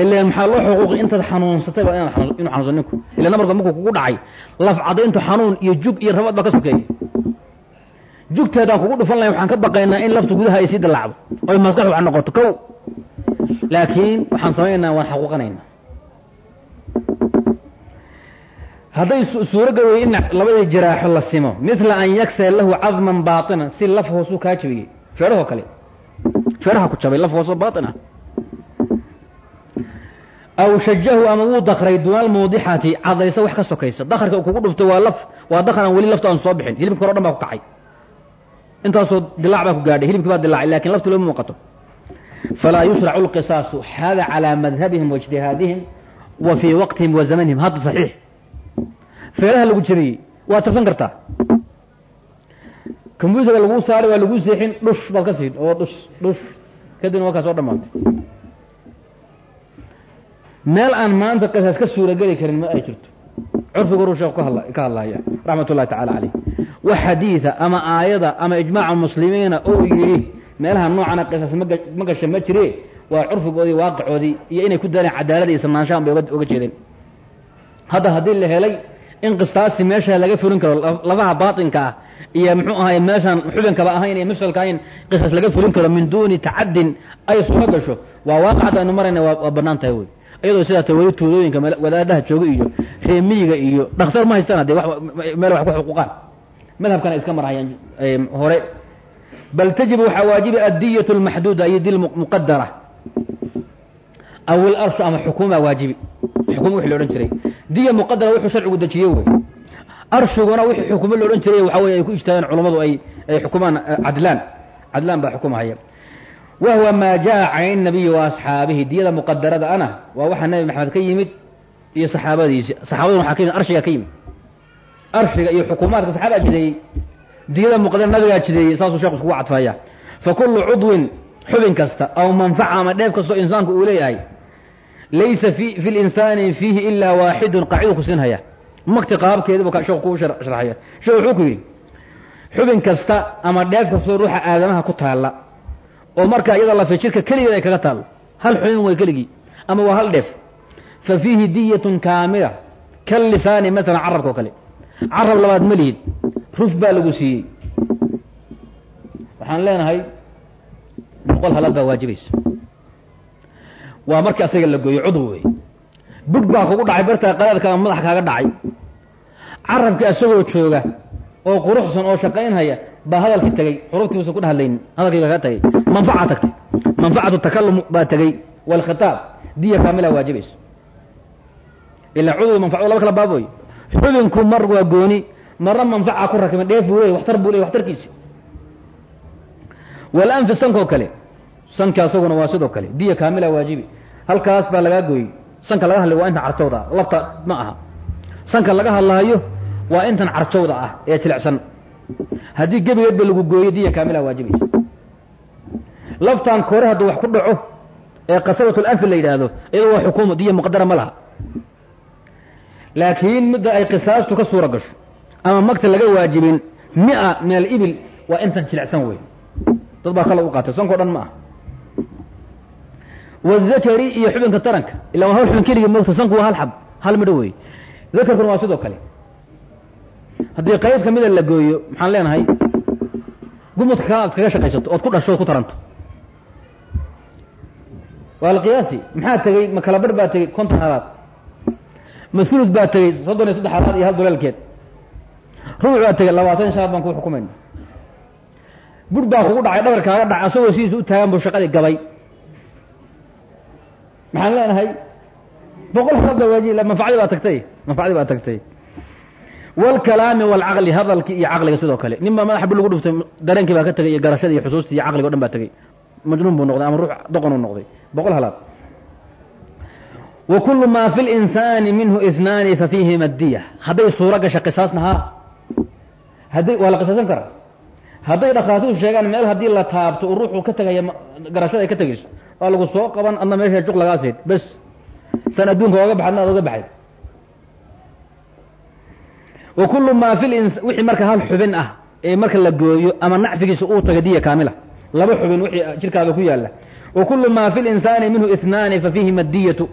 ilan maxaa loo xuquuqi intaad xanuunsatay baa inaad inu xanuunsan ninku. Ila nabarka markuu kugu dhacay laf cadayntu xanuun iyo jug iyo rabaad baa ka sokeeya jugteedaan kugu dhufan lahay waxaan ka baqaynaa in laftu gudaha ay sii dilaacdo oy maskax wax noqoto. Kow! Laakiin waxaan samaynaynaa waan xaquuqanaynaa. Hadday suuro gawey in labadii jiraaxo la simo midla an yagsee lahu cadman baatinan si laf hoosuu kaa jabiyey feedhahoo kale. Feedhaha ku jabay laf hoosoo baatin ah aw shajahu ama wuu dakray dunaal muudixati cadaysa wax ka sokaysa. Dakarka kugu dhuftay waa laf waa dakaran weli lafta aan soo bixin. Hilibki hore o dhan baa ku kacay intaasoo dilaac baa ku gaadhay hilibki baa dilaacay laakiin laftu lama muuqato. Falaa yusracu lqisaasu hada calaa madhabihim waijtihaadihim wa fii waqtihim wa zamanihim hadda saxiix. Feeraha lagu jabiyey waad tabsan kartaa combyuterka laguu saaray waa laguu seexin dhush baad ka siin oo dhush dhush kadibna waa kaa soo meel aan maanta qisaas ka suurageli karin ma ay jirto curfigu ruu sheekh ka hadlaya. Raxmat ullahi tacala caleyh wax xadiida ama aayada ama ijmaaca muslimiina oo yidhi meelaha noocana qisaas ma gasha ma jire waa curfigoodii waaqicoodii iyo inay ku daleen cadaalada iyo samnaanshahan bay oga jeedeen. Hadda haddii la helay in qisaasi meesha laga furin karo lafaha baatinka ah iyo muxuu ahay meeshaan xubinkaba ahayn iyo mafsalka ahayn qisas laga fulin karo min duuni tacadin ay suuro gasho. Waa waaqicadda aynu marayna waa bannaan tahay wey iyadoo sidaa ta weli tuulooyinka wadaadaha jooga iyo reemiyiga iyo dhakhtar ma haystaan haddee meel wax ku xuquuqaan. Madhabkana iska marhayaan hore. Bal tajibu waxaa waajiba addiyatu lmaxduuda iyo di muqadara aw ilarshu ama xukuuma waajibi. Xukuma wixi la odhan jiray. Diya muqadara wuxuu sharcigu dejiye wey. Arshiguna wixii xukumo la odhan jiray waxa weye ay ku ijtihaadeen culammadu ay ay xukumaan cadlaan. Cadlaan baa xukumahaya wa huwa maa jaa can nabiyi wa asxaabihi diyada muqadarada ana waa waxaa nabi maxamed ka yimid iyo saxaabadiisi saxaabaduna waxaa ka yimid arshigaa ka yimid arshiga iyo xukuumaadka saxaabaa jideeyey diyada muqadara nabigaa jideeyey saasuu sheekhu iskugu cadfaya fa kullu cudwin xubin kasta aw manfaca ama dheef kastoo insaanku uu leeyahay laysa fi fi linsaani fiihi ilaa waaxidun qaacidu ku siinhaya magti qaabkeedibu sheekhu kuu sharaxaya sheekh wuxuu ku yidhi xubin kasta ama dheef kastoo ruuxa aadamaha ku taalla oo markaa iyada lafe jirka keligeed ay kaga taallo hal xubin way keligii ama waa hal dheef fa fiihi diyatun kaamila kal lisaani maalan carabka oo kale. Carab labaad ma lihid ruf baa lagu siiyey. Waxaan leenahay boqol halaad baa waajibaysa. Waa markii asaga la gooyo cudw wey budh baa kugu dhacay bartaa qadaadka madax kaaga dhacay. Carabkii asagoo jooga oo quruxsan oo shaqaynhaya baa hadalkii tegey xuruftii usan ku dhahadlaynin hadalkii baa kaa tegey manfaca tagtay. Manfacatu takalum baa tegey waalkhitaab diya kaamila waajibayso. Ilaa cudwi manfacadu laba kala baab wey xubinku mar waa gooni marna manfaca ku rakibin dheef buu leey waxtar buu leey waxtarkiisi walanfi sankoo kale. Sanka asaguna waa sidoo kale diya kaamila waajibi. Halkaas baa lagaa gooyey. Sanka laga hadlay waa intan carjowda ah lafta ma aha. Sanka laga hadlaayo waa intan carjowda ah ee jilicsan. Haddii gebigeedba lagu gooyo laftan kore hadduu wax ku dhaco ee qasabatlanfi la yidhaahdo iyado waa xukuumu diya muqadara ma laha. Laakiin midda ay qisaastu ka suura gasho ama magta laga waajibin mia min alibil waa intan jilicsan wey dad baa kala u qaatay sankao dhan ma ah wadakari iyo xubinka taranka illa waa hal xubin keligii moogta sanku waa hal xab hal midho wey dakarkuna waa sidoo kale. Haddii qayb ka la gooyo maxaan leenahay gumudka kale aad iskaga shaqaysato ood ku dhasho ku taranto waa alqiyaasi maxaa tegey ma kala barh baa tegey konton halaad. Ma hulud baa tegey soddon iyo saddex halaad iyo hal dolaalkeed rubuc baa tegey labaatan shan halaad baan kuu xukumayna bur baa kugu dhacay dhabar kaaga dhacay asagoo sidiisa u taagan buu shaqadii gabay. Maxaan leenahay? Boqol halaad baa waaji manfacdii baa tagtay. Manfacdii baa tagtay. Wاlkalaami wاlcaqli hadalkii iyo caqliga sidoo kale. Nin baa madaxa bur lagu dhuftay dareenkii baa ka tegay iyo garashadii iyo xusuustii iyo caqliga o dhan baa tegey majnuun buu noqday ama ruux doqon uu noqday boqol halaad. Wa kulu maa fi اlinsaani minhu inaani fa fiihima diya hadday suuro gasha qisaasna haa hadday waa la qisaasan karaa. Hadday dhakhaatiru sheegaan meel haddii la taabto uu ruuxu ka tegaya garashada ay ka tegayso waa lagu soo qaban adna meesha juq lagaa seed bes san adduunka ooga baxadna ad oga baxay. Wa kullu maa fi wixii marka hal xubin ah ee marka la gooyo ama nacfigiisa uu taga diya kaamila. Laba xubin wixii ku yaalla maa fi linsaani minhu inaani fa fiihima diyatu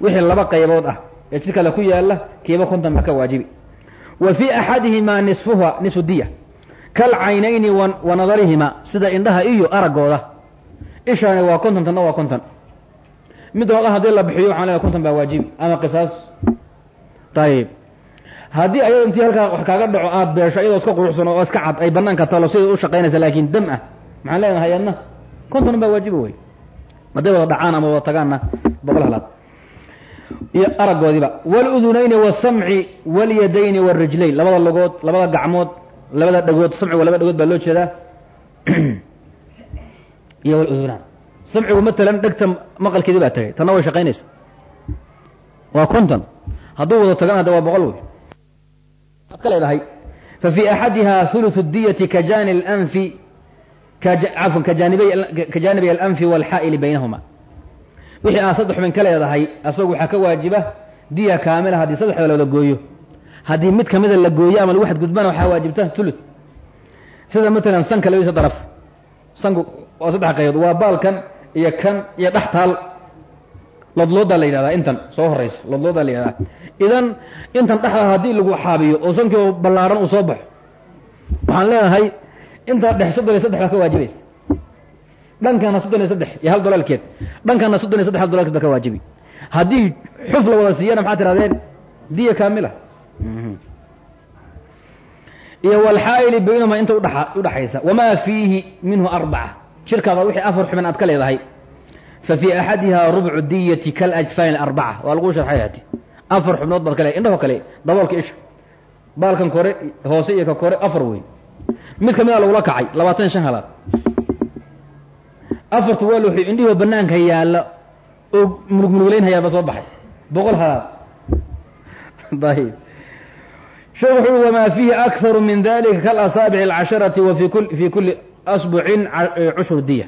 wixii laba qaybood ah ee jirkaada ku yaalla kiiba konton ba ka waajibi. Wa fii axadihimaa nisfuha nisfu diya. Kalcaynayni wa nadarihima sida indhaha iyo araggooda. Ishaani waa konton tanna waa konton. Mid hoodan haddii la bixiyo waxaan leeay konton baa waajibi ama qisaas. Ayib haddii ayado intii halkaa wax kaaga dhaco aad beesho iyadoo iska quruxsan oo iska cad ay banaanka talo siday u shaqaynaysa dam ah. Maxaan konton baa waajiba wey hadday wada dhacaan ama wada tagaanna boqol halaad. Iyo araggoodiiba wludunayni wsamci wlyadayni wrijlayn labada logood labada gacmood labada dhagood samcigu laba dhagood baa loo jeedaa. Iyo wludunaan samcigu matalan dhegta maqalkeedii baa tagay. Tanna way shaqaynaysa. Waa konton. Hadduu wada tagana de waa boqol wey ad ka leedahay. Fa fii axadiha hulu diyati ka cafwan kajaanibay alanfi wاlxaa'ili baynahuma. Wixii aa saddex xubin ka leedahay asagu waxaa ka waajiba diya kaamila haddii saddexda la wada gooyo. Haddii mid kamida la gooyo ama lagu xadgudbana waxaa waajibta ulu sida matalan sanka labadiisa daraf. Sanku waa saddex qaybood waa baalkan iyo kan iyo dhex taal. La yidhahdaa intan soo horaysa lodloodaa la yidhahdaa idan intan dhexda haddii lagu xaabiyo oo sankii ballaaran uu soo baxo. Waxaan leenahay intaa dhex soddon iyo saddex baa ka waajibaysa. Dhankana soddon iyo saddex iyo hal dolaalkeed dhankana soddon iyo saddex hal dolaalkeed baa ka waajibi. Haddii xuf la wada siiyana maxaa tirahdeen? Diya kaamila. Iyo walxaa'ili baynahuma inta udhaxaysa wamaa fiihi minhu arbaca. Shirkaada wixii afar xubin aad ka leedahay. Fa fii axadiha rubcu diyati kalajfayn arbaca waa lagu sharxay hati afar xubnood baad ka leedahay. Indhaho kale daboolka isha baalkan kore hoose iyo ka kore afar wey mid ka mida lagula kacay labaatan shan halaad. Afartu waa luxi indhihoo banaanka yaalla oo mulug muluglaynhayaaba soo baxay. Boqol halaad. Ayb sheekh wuxu ui wamaa fiihi akharu min dalika kalasaabici alcasharati wa fii kuli asbucin cushru diya.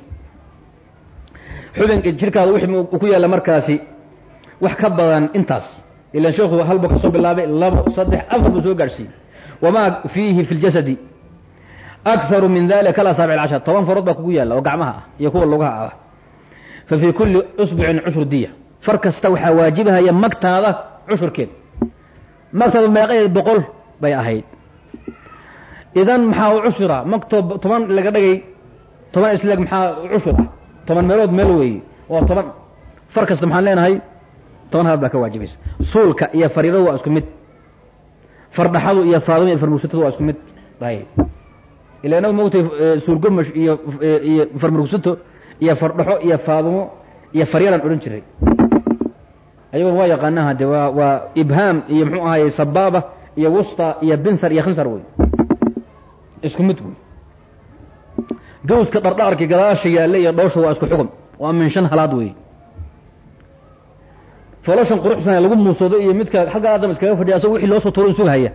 Xubin jirkaada wixii ku yaalla markaasi wax ka badan intaas. Ilan sheekhu halba ka bilaabay labo saddex afar buu soo gaadhsiiyey. Wamaa fiihi fi ljasadi akharu min dalika kalasaabici alcashara toban farood baa kugu yaalla oo gacmaha ah iyo kuwa lugaha ah fa fii kuli usbucin cushru diya far kasta waxaa waajibahaya magtaada cushurkeed magtaada meeqaheed boqol bay ahayd idan maxaa u cushura magto toban laga dhagay toban isleg maxaa cushur ah toban meelood meel weeye waa toban far kasta maxaan leenahay toban halaad baa ka waajibaysa suulka iyo fariiradu waa isku mid fardhaxadu iyo faaduma iyo farmugsatadu waa isku mid ayb ila inagu mogtay suulgomash iyo iyo farmurugsato iyo fardhaxo iyo faadumo iyo faryaran odhan jiray. Ayagoon waa yaqaanaha de waa waa ibhaam iyo muxuu ahaye sabaaba iyo wusta iyo binsar iyo khinsar wey isku mid wey gawska dhardhaarkii gadaasha yaalle iyo dhoosha waa isku xugum. Waa min shan halaad wey foloshan quruxsan lagu muusoodo iyo midka xagga aadam iskaga fadhiya asagoo wixii loo soo turo in sugahaya.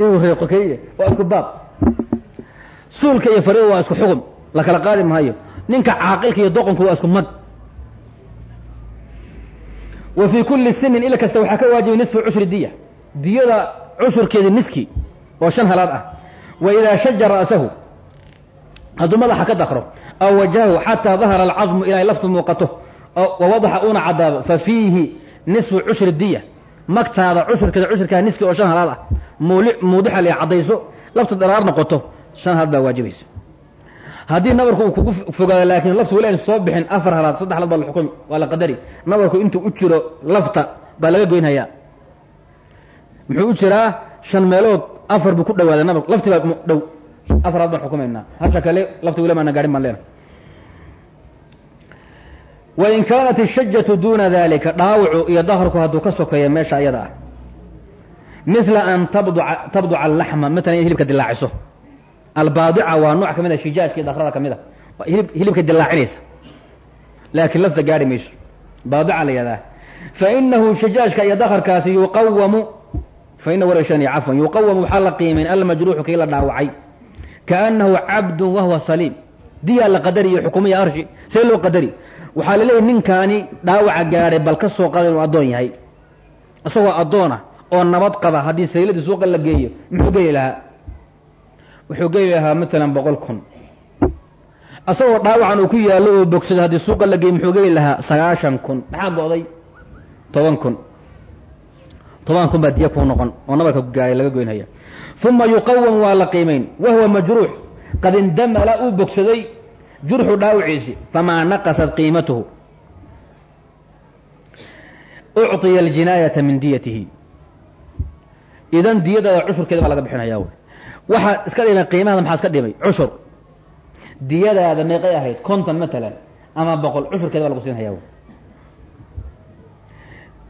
Inuu reeqo keye waa isku baab suulka iyo fariida waa isku xugum la kala qaadi maayo. Ninka caaqilka iyo doqonku waa isku mag wa fii kulli sinin ila kasta waxaa ka waajibay nisfu cushri diya. Diyada cushurkeedi niski oo shan halaad ah. Wa idaa shaja ra'sahu. Hadduu madaxa ka dakro aw wajahahu xataa dahara alcadmu ilaa laftu muuqato wa wadaxa uuna cadaabo fa fiihi nisfu cushri diya. Magtaada cushurkeeda cushurkaa niski oo shan halaad ah muudixa la caddayso laftu dharaar noqoto shan halaad baa waajibaysa haddii nabarku uu kugu fogaado laakiin laftu weli aynu soo bixin afar halaad saddex halaad baa la xukumi waa la qadari. Nabarku intuu u jiro lafta baa laga goynhayaa muxuu u jiraa shan meelood afar buu ku dhawaaday nabar lafti baa dhow. Afar halaad baan xukumaynaa. Hasha kale lafti weli maana gaadhin baan leenahay wain kaanat ishajatu duuna dalika dhaawacu iyo daharku hadduu ka sokeeya meesha ayada ah. Mila an tabduca alaxma matalan in hilibka dilaaciso albaadica waa nooc ka mid a shijaajka iyo dakrada ka mid a hilibka dilaacinaysa laakiin lafta gaari mayso baadica la yihahdaa fainahu shijaajka iyo dakarkaasi yuqawamu fainahu wareeshani cafwan yuqawamu waxaa la qiimayn almajruuxu kii la dhaawacay kaanahu cabdun wahuwa saliim diyaa la qadari iyo xukumiya arshi see loo qadari waxaa la leeyahy ninkaani dhaawaca gaadhay bal ka soo qada inuu addoon yahay isagoo addoona oo nabad qaba haddii sayladii suuqa la geeyo muxuu geli lahaa wuxuu geli lahaa matalan boqol kun. Asagoo dhaawacan uu ku yaallo oo bogsado haddii suuqa la geeyo muxuu geli lahaa sagaashan kun. Maxaa go'day? Toban kun. Toban kun baa diya kuu noqon oo nabarka gaadhay laga goynhaya uma yuqawam waa la qiimayn wa huwa majruux. Qad indamala uu bogsaday jurxu dhaawiciisi famaa naqasat qiimatuhu. Ucطiya aljinaayata min diyatihi. Idan diyadaada cushurkeeda baa laga bixinhayaa wy waxaa iska dhimay qiimahada maxaa iska dhimay cushur diyadaada meeqay ahayd konton matalan ama boqol cushurkeeda baa lagu wy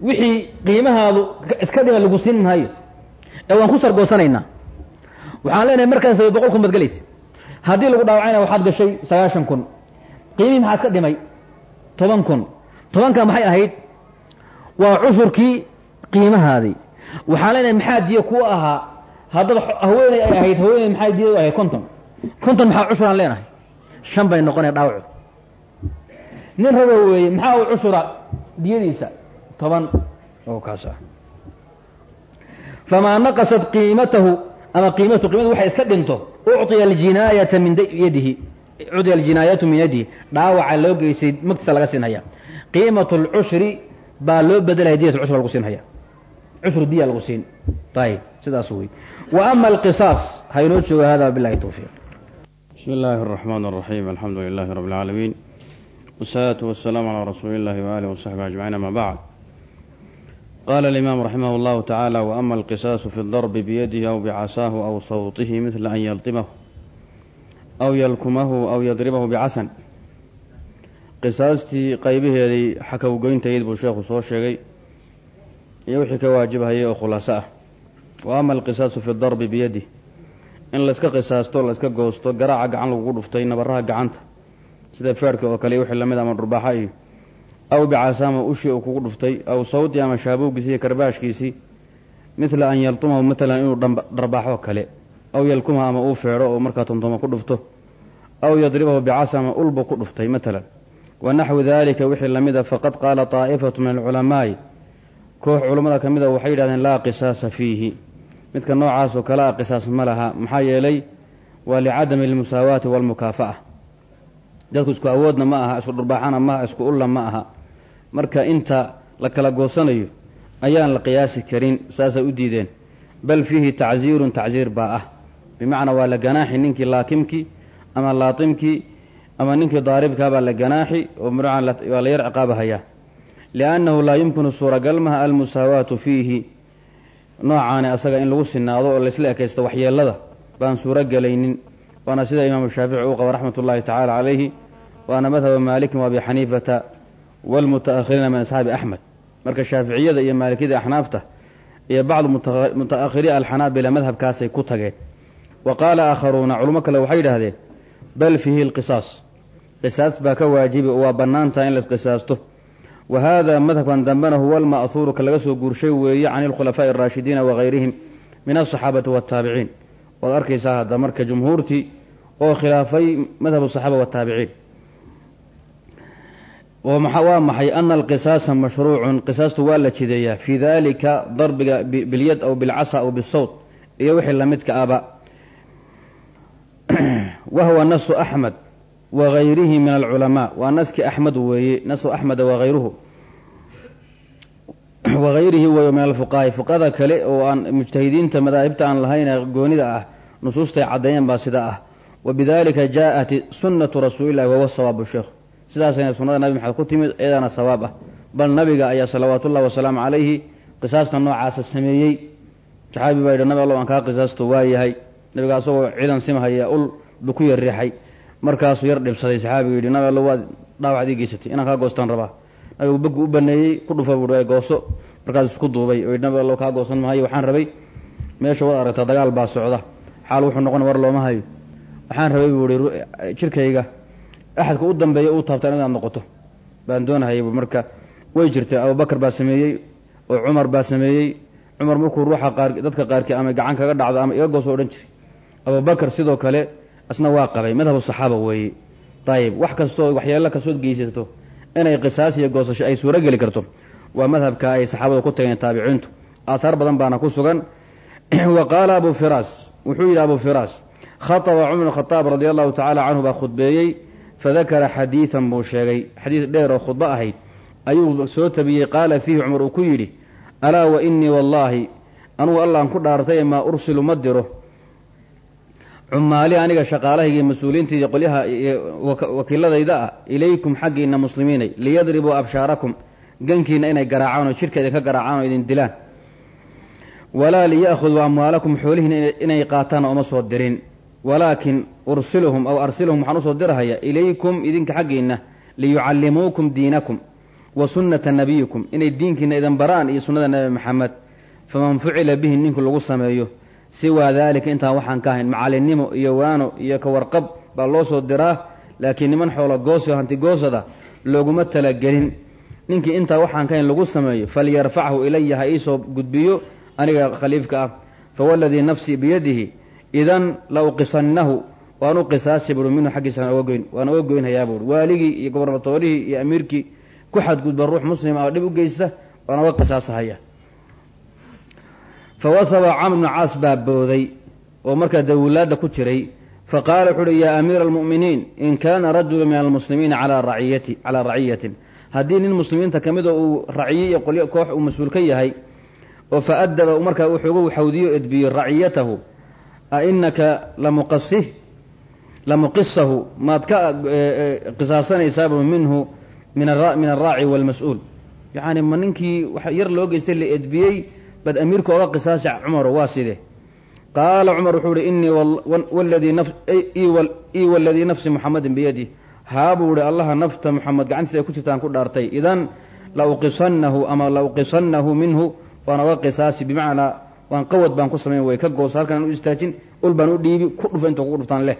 wixii qiimahaadu iska dhimay lagu siin maayo. Ee waan ku sargoosanaynaa. Waxaan leenahay markaas boqol kun baad gelaysa haddii lagu dhaawacayna waxaad gashay sagaashan kun. Qiimihii maxaa iska dhimay? Toban kun. Tobanka maxay ahayd? Waa cushurkii qiimahaadii waxaan leenahay maxaa diya ku ahaa haddaad haweeney ay ahayd haweeney maxay diyadu ahayd konton konton maxaa cushuraan leenahay shan bay noqonaya dhaawacu nin rabo weeye maxaa u cushura diyadiisa toban oo kaas ah famaa naqasat qiimatahu ama qiimatu qiimadu waxay iska dhinto ucطiya aljinaayata min yadihi ucطiya aljinaayatu min yadihi dhaawaca loo geystay magtiisa laga siinhaya qiimatu اlcushri baa loo bedelaya diyat lcushri baa lagu siinhaya cusru diya lagu siin. Ayib sidaas wey wa ama alqisaas ha inoo jooga hada bilahi towfiiq bismi illaahi araxmaan araxiim alxamdu lilaahi rabbi alcaalamiin wasalaatu wasalaamu calaa rasuuli illahi waaalih wasaxbi ajmaciin ama bacd. Qaala alimaamu raximah allahu tacaala waama alqisaasu fi darbi biyadihi aw bicasaahu aw sawtihi midla an yaltimahu aw yalkumahu aw yadribahu bicasan qisaastii qaybaheedii xakowgeyntayd buu sheekhu soo sheegay iyo wixii ka waajibhayay oo khulaaso ah. Wa ama alqisaasu fi darbi biyadih in layska qisaasto layska goosto garaaca gacan lagugu dhuftay nabaraha gacanta. Sida feerhka oo kale wixii la mid ama dhurbaaxa iyo aw bicasaama ushii uu kugu dhuftay aw sawti ama shaabuuggiisii iyo karbaashkiisii midla an yaltumahu matalan inuu dharbaaxo kale. Aw yalkumaha ama uu feedho oo markaa tontoma ku dhufto. Aw yadribahu bicasa ama ulba ku dhuftay matalan wa naxwi daalika wixii la mid a faqad qaala taa'ifatu min alculamaa'i koox culammada ka mid a waxay yidhahdeen laa qisaasa fiihi. Midka noocaas oo kale a qisaas ma laha. Maxaa yeelay waa licadami almusaawaati waalmukaafa'a dadku isku awoodna ma aha isku dhurbaaxana ma aha isku ulla ma aha. Marka inta la kala goosanayo ayaan la qiyaasi karin saasay u diideen. Bal fiihi tacsiirun tacsiir baa ah. Bimacnaa waa la ganaaxi ninkii laakimkii ama laatimkii ama ninkii daaribkaabaa la ganaaxi oo waa la yar ciqaabahayaa liannahu laa yumkinu suuragal maha almusaawaatu fiihi noocaani asaga in lagu sinaado oo laysla ekaysto waxyeelada baan suuro gelaynin waana sida imaamu shaafici uu qaba raxmat ullaahi tacaala calayhi waana madhaba maalikin wa abi xaniifata waalmuta'ahiriina min asxaabi axmed marka shaaficiyada iyo maalikiyada axnaafta iyo bacdu muta'ahiriin alxanaabila madhabkaasay ku tageen wa qaala aakharuuna culimo kale waxay yidhaahdeen bal fiihi alqisaas qisaas baa ka waajibi waa bannaantaha in laisqisaasto wa haada madhabkan dambena huwa alma'huuru ka laga soo guurshay weeye can alkhulafaa'i araashidiina wahayrihim min alsaxaabati waataabiciin waad arkaysaa hadda marka jumhuurtii oo khilaafay madhab asaxaaba waataabiciin waa maxay? Ana alqisaasa mashruucun qisaastu waa la jideeyaa. Fii dalika darbiga bilyad aw bilcasa aw bisawt iyo wixii lamidka aba. Wahuwa nasu axmed wagayrihi min alculamaa waa naskii axmed weeye nasu axmeda wagayruhu wagayrihi weeye min alfuqahaai fuqada kale oo aan mujtahidiinta madaahibta aan lahayn goonida ah nusuustay caddeeyeen baa sida ah. Wa bidalika jaa-at sunnatu rasuulillahi wahuwa sawaabu sheekh. Sidaasayna sunnada nabi maxamed ku timid iyadaana sawaab ah. Bal nabiga ayaa salawaatullahi wasalaamu calayhi qisaasta noocaasa sameeyey. Saxaabi baa yidhi nabi allow aan kaa qisaasto waa yahay. Nabiga asagoo ciidan simhaya ul bu ku markaasuu yar dhibsaday saxaabigu yidhi nabi allo waad dhaawacd ii geysatay inaan kaa goostaan rabaa. Nabigu beggu u baneeyey ku dhufa buui gooso. Markaas isku duubay oo yidhi nabi allo kaa goosan mahayo waxaan rabay meesha waad aragtaa dagaal baa socda xaal wuxuu noqon war looma hayo. Waxaan rabay buu ihi jirkayga axadka u dambeeya uu taabtaan inaad noqoto. Baan doonahayay marka way jirtay abubakar baa sameeyey oo cumar baa sameeyey. Cumar markuu ruuxa qaar dadka qaarkii ama gacan kaga dhacdo ama iga gooso odhan jiray. Abubakar sidoo kale asna waa qabay madhabu saxaaba weeye ayib wax kastoo waxyeelo kastood geysato inay qisaas iyo goosasho ay suuro geli karto. Waa madhabka ay saxaabadu ku tageen taabiciintu. Aathaar badan baana ku sugan. Wa qaala abu firaas wuxuu yidhi abu firaas khataba cumar bn khadaab radia allahu tacaala canhu baa khudbeeyey fadakara xadiidan buu sheegay. Xadiid dheer oo khudbo ahayd. Ayuu soo tabiyey qaala fiihi cumar uu ku yidhi alaa wa innii wallaahi anugu allaan ku dhaartay maa ursilu ma diro cumaali aniga shaqaalahayga mas'uuliyiintayda qolyaha wakiiladayda ah ilaykum xaggiina muslimiinay liyadribuu abshaarakum gankiina inay garaacaan oo jidhka idinka garaacaan oo idin dilaan. Walaa liya'khuduu amwaalakum xoolihiina inay qaataan ooma soo dirin. Walaakin ursiluhum aw arsiluhum waxaan u soo dirahaya ilaykum idinka xaggiinna liyucallimuukum diinakum wa sunnata nabiyikum inay diinkiina idan baraan iyo sunnada nebi maxamed faman fucila bihi ninku lagu sameeyo siwaa daalika intaan waxaan ka ahayn macalinimo iyo waano iyo ka warqab baa loo soo diraa laakiin niman xoolo goosi oo hantigoosada looguma talagelin. Ninkii intaa waxaan ka hayn lagu sameeyo falyarfachu ilaya ha iisoo gudbiyo aniga khaliifka ah. Fawaladii nafsii biyadihi idan la uqisannahu waan u qisaasi buui minhu xaggiisa waan oga goyn waan oga goynhayaa buui waaligii iyo gobarnatoorihii iyo amiirkii ku xadgudba ruux muslima oo dhib u geysta waan oga qisaasahaya fawahaba camr bnu caas baa booday oo markaa dawulaadda ku jiray faqaala wuxu uhi yaa amiira almu'miniin in kaana rajulu min almuslimiina calaa raciyati calaa raciyatin haddii nin muslimiinta ka mida uu raciye iyo qolyo koox uu mas'uul ka yahay oo fa addaba markaa wuxuugu xawdiyo edbiyo raciyatahu a inaka lamuqasih lamuqisahu maad ka qisaasanaysaaba minhu min alraaci waalmas-uul yacni ma ninkii yar loo geystay la edbiyey bad amiirka oga qisaasi cumaro waa side qaala cumar wuxuu ihi inii ii waladii nafsi muxamedin biyadi. Haa buu ihi allaha nafta muxamed gacantiisa ay ku jirtaan ku dhaartay. Idan la uqisanahu ama la uqisanahu minhu waan oga qisaasi bimacnaa waan qawad baan ku samayn way ka goosa halkan aan u istaajin ul baan u dhiibi ku dhufa inta kugu dhuftaan leh.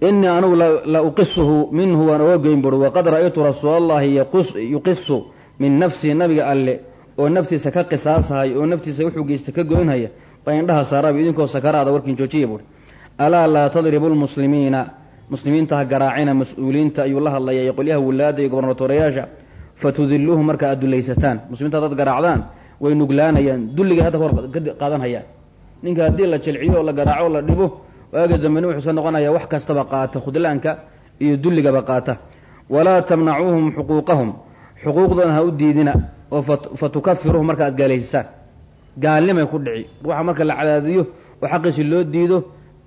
Inii anugu la uqisuhu minhu waan oga geyn buri. Waqad ra'aytu rasuula allahi yuqisu min nafsihi nabiga alle oo naftiisa ka qisaasahay oo naftiisa wuxuu geysta ka goynhaya baa indhaha saaraabi idinkoo sakaraada warkiin joojiya buuri alaa laa tadribu lmuslimiina muslimiinta ha garaacina mas'uuliinta ayuu la hadlaya iyo qolyaha wilaada iyo gobernatoreyaasha fatudiluuhu marka aad dulaysataan muslimiinta haddaad garaacdaan way nuglaanayaan dulligay hadda hor ka qaadan hayaan ninka haddii la jilciyo oo la garaaco la dhibo waagi dambena wuxuu iska noqonaya wax kastaba qaata khudlaanka iyo dulligaba qaata. Walaa tamnacuuhum xuquuqahum xuquuqdooda ha u diidina oo fa tukafiruhum marka aad gaalaysisaan gaalnimay ku dhici. Ruuxa marka la cadaadiyo oo xaqiisi loo diido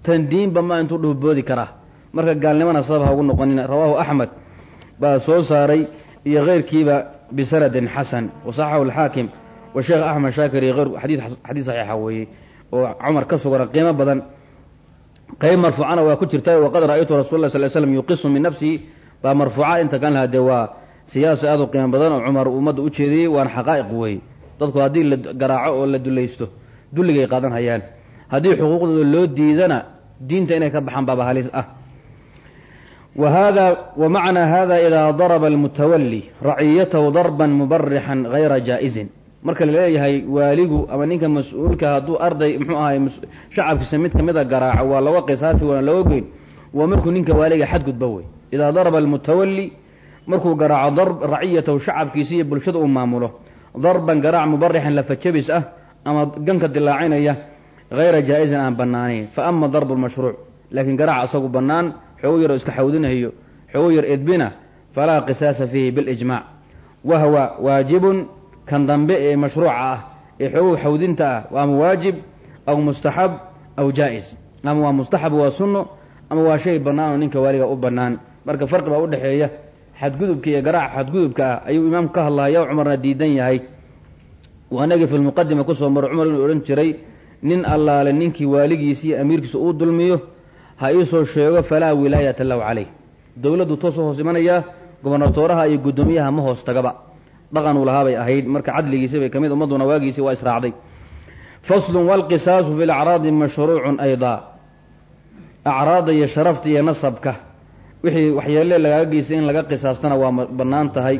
tan diinba ma intuu dhuboodi karaa marka gaalnimana sabab ha ugu noqonina. Rawaahu axmed baa soo saaray iyo keyrkiiba bisanadin xasan. Wasaxaxu alxaakim wa sheekh axmed shaakir iyo eyr xadii xadiis saxiixa weeye oo cumar ka sugana qiimo badan. Qayb marfuucana waa ku jirta waqad ra'aytu rasul la sal slam yuqisu min nafsihi. Baa marfuuca inta kan lahaa dee waa siyaasa aad u qiimo badan oo cumar ummadda u jeediyey waana xaqaa'iq weeye dadku haddii la garaaco oo la dulaysto dulligay qaadan hayaan. Haddii xuquuqdooda loo diidana diinta inay ka baxaan baaba halis ah. Wa macnaa hada idaa daraba almutawali raciyatahu darban mubarixan hayra jaa-izin. Marka la leeyahay waaligu ama ninka mas'uulka hadduu arday muxuu ahay shacabkiisa mid kamida garaaco waa loga qisaasi waana loga geyn waa markuu ninka waaliga xadgudba wey idaa daraba almutawali markuu garaaco raciyatahu shacabkiisa iyo bulshada uu maamulo. Darban garaac mubarixan lafajabis ah ama ganka dilaacinaya hayra jaa-izin aan banaanayn fa ama darbu lmashruuc laakiin garaac asagu bannaan xoogo yar oo iska xawdinahayo xoogo yar edbina falaa qisaasa fiihi bilijmaac wahwa waajibun kan dambe ee mashruuca ah ee xoogow xawdinta ah ama waajib aw mustaxab aw jaa-is ama waa mustaxab waa sunno ama waa shay bannaan oo ninka waaliga u bannaan. Marka farqi baa udhexeeya xadgudubka iyo garaaca xadgudubka ah ayuu imaamku ka hadlahaya cumarna diidan yahay. Waanagii fi lmuqadima ku soo maro cumar inuu odhan jiray nin allaale ninkii waaligiisa iyo amiirkiisa uu dulmiyo ha iisoo sheego falaa wilaayata lahu caleyh. Dowladdu toosoo hoos imanayaa gobernatooraha iyo guddoomiyaha ma hoos tagaba. Dhaqanuu lahaabay ahayd marka cadligiisi bay ka mid ummadduna waagiisii waa israacday. Faslun walqisaasu fi lacraadi mashruucun aydaa acraadda iyo sharafta iyo nasabka wixii waxyeelle lagaaga geystay in laga qisaastana waa bannaan tahay.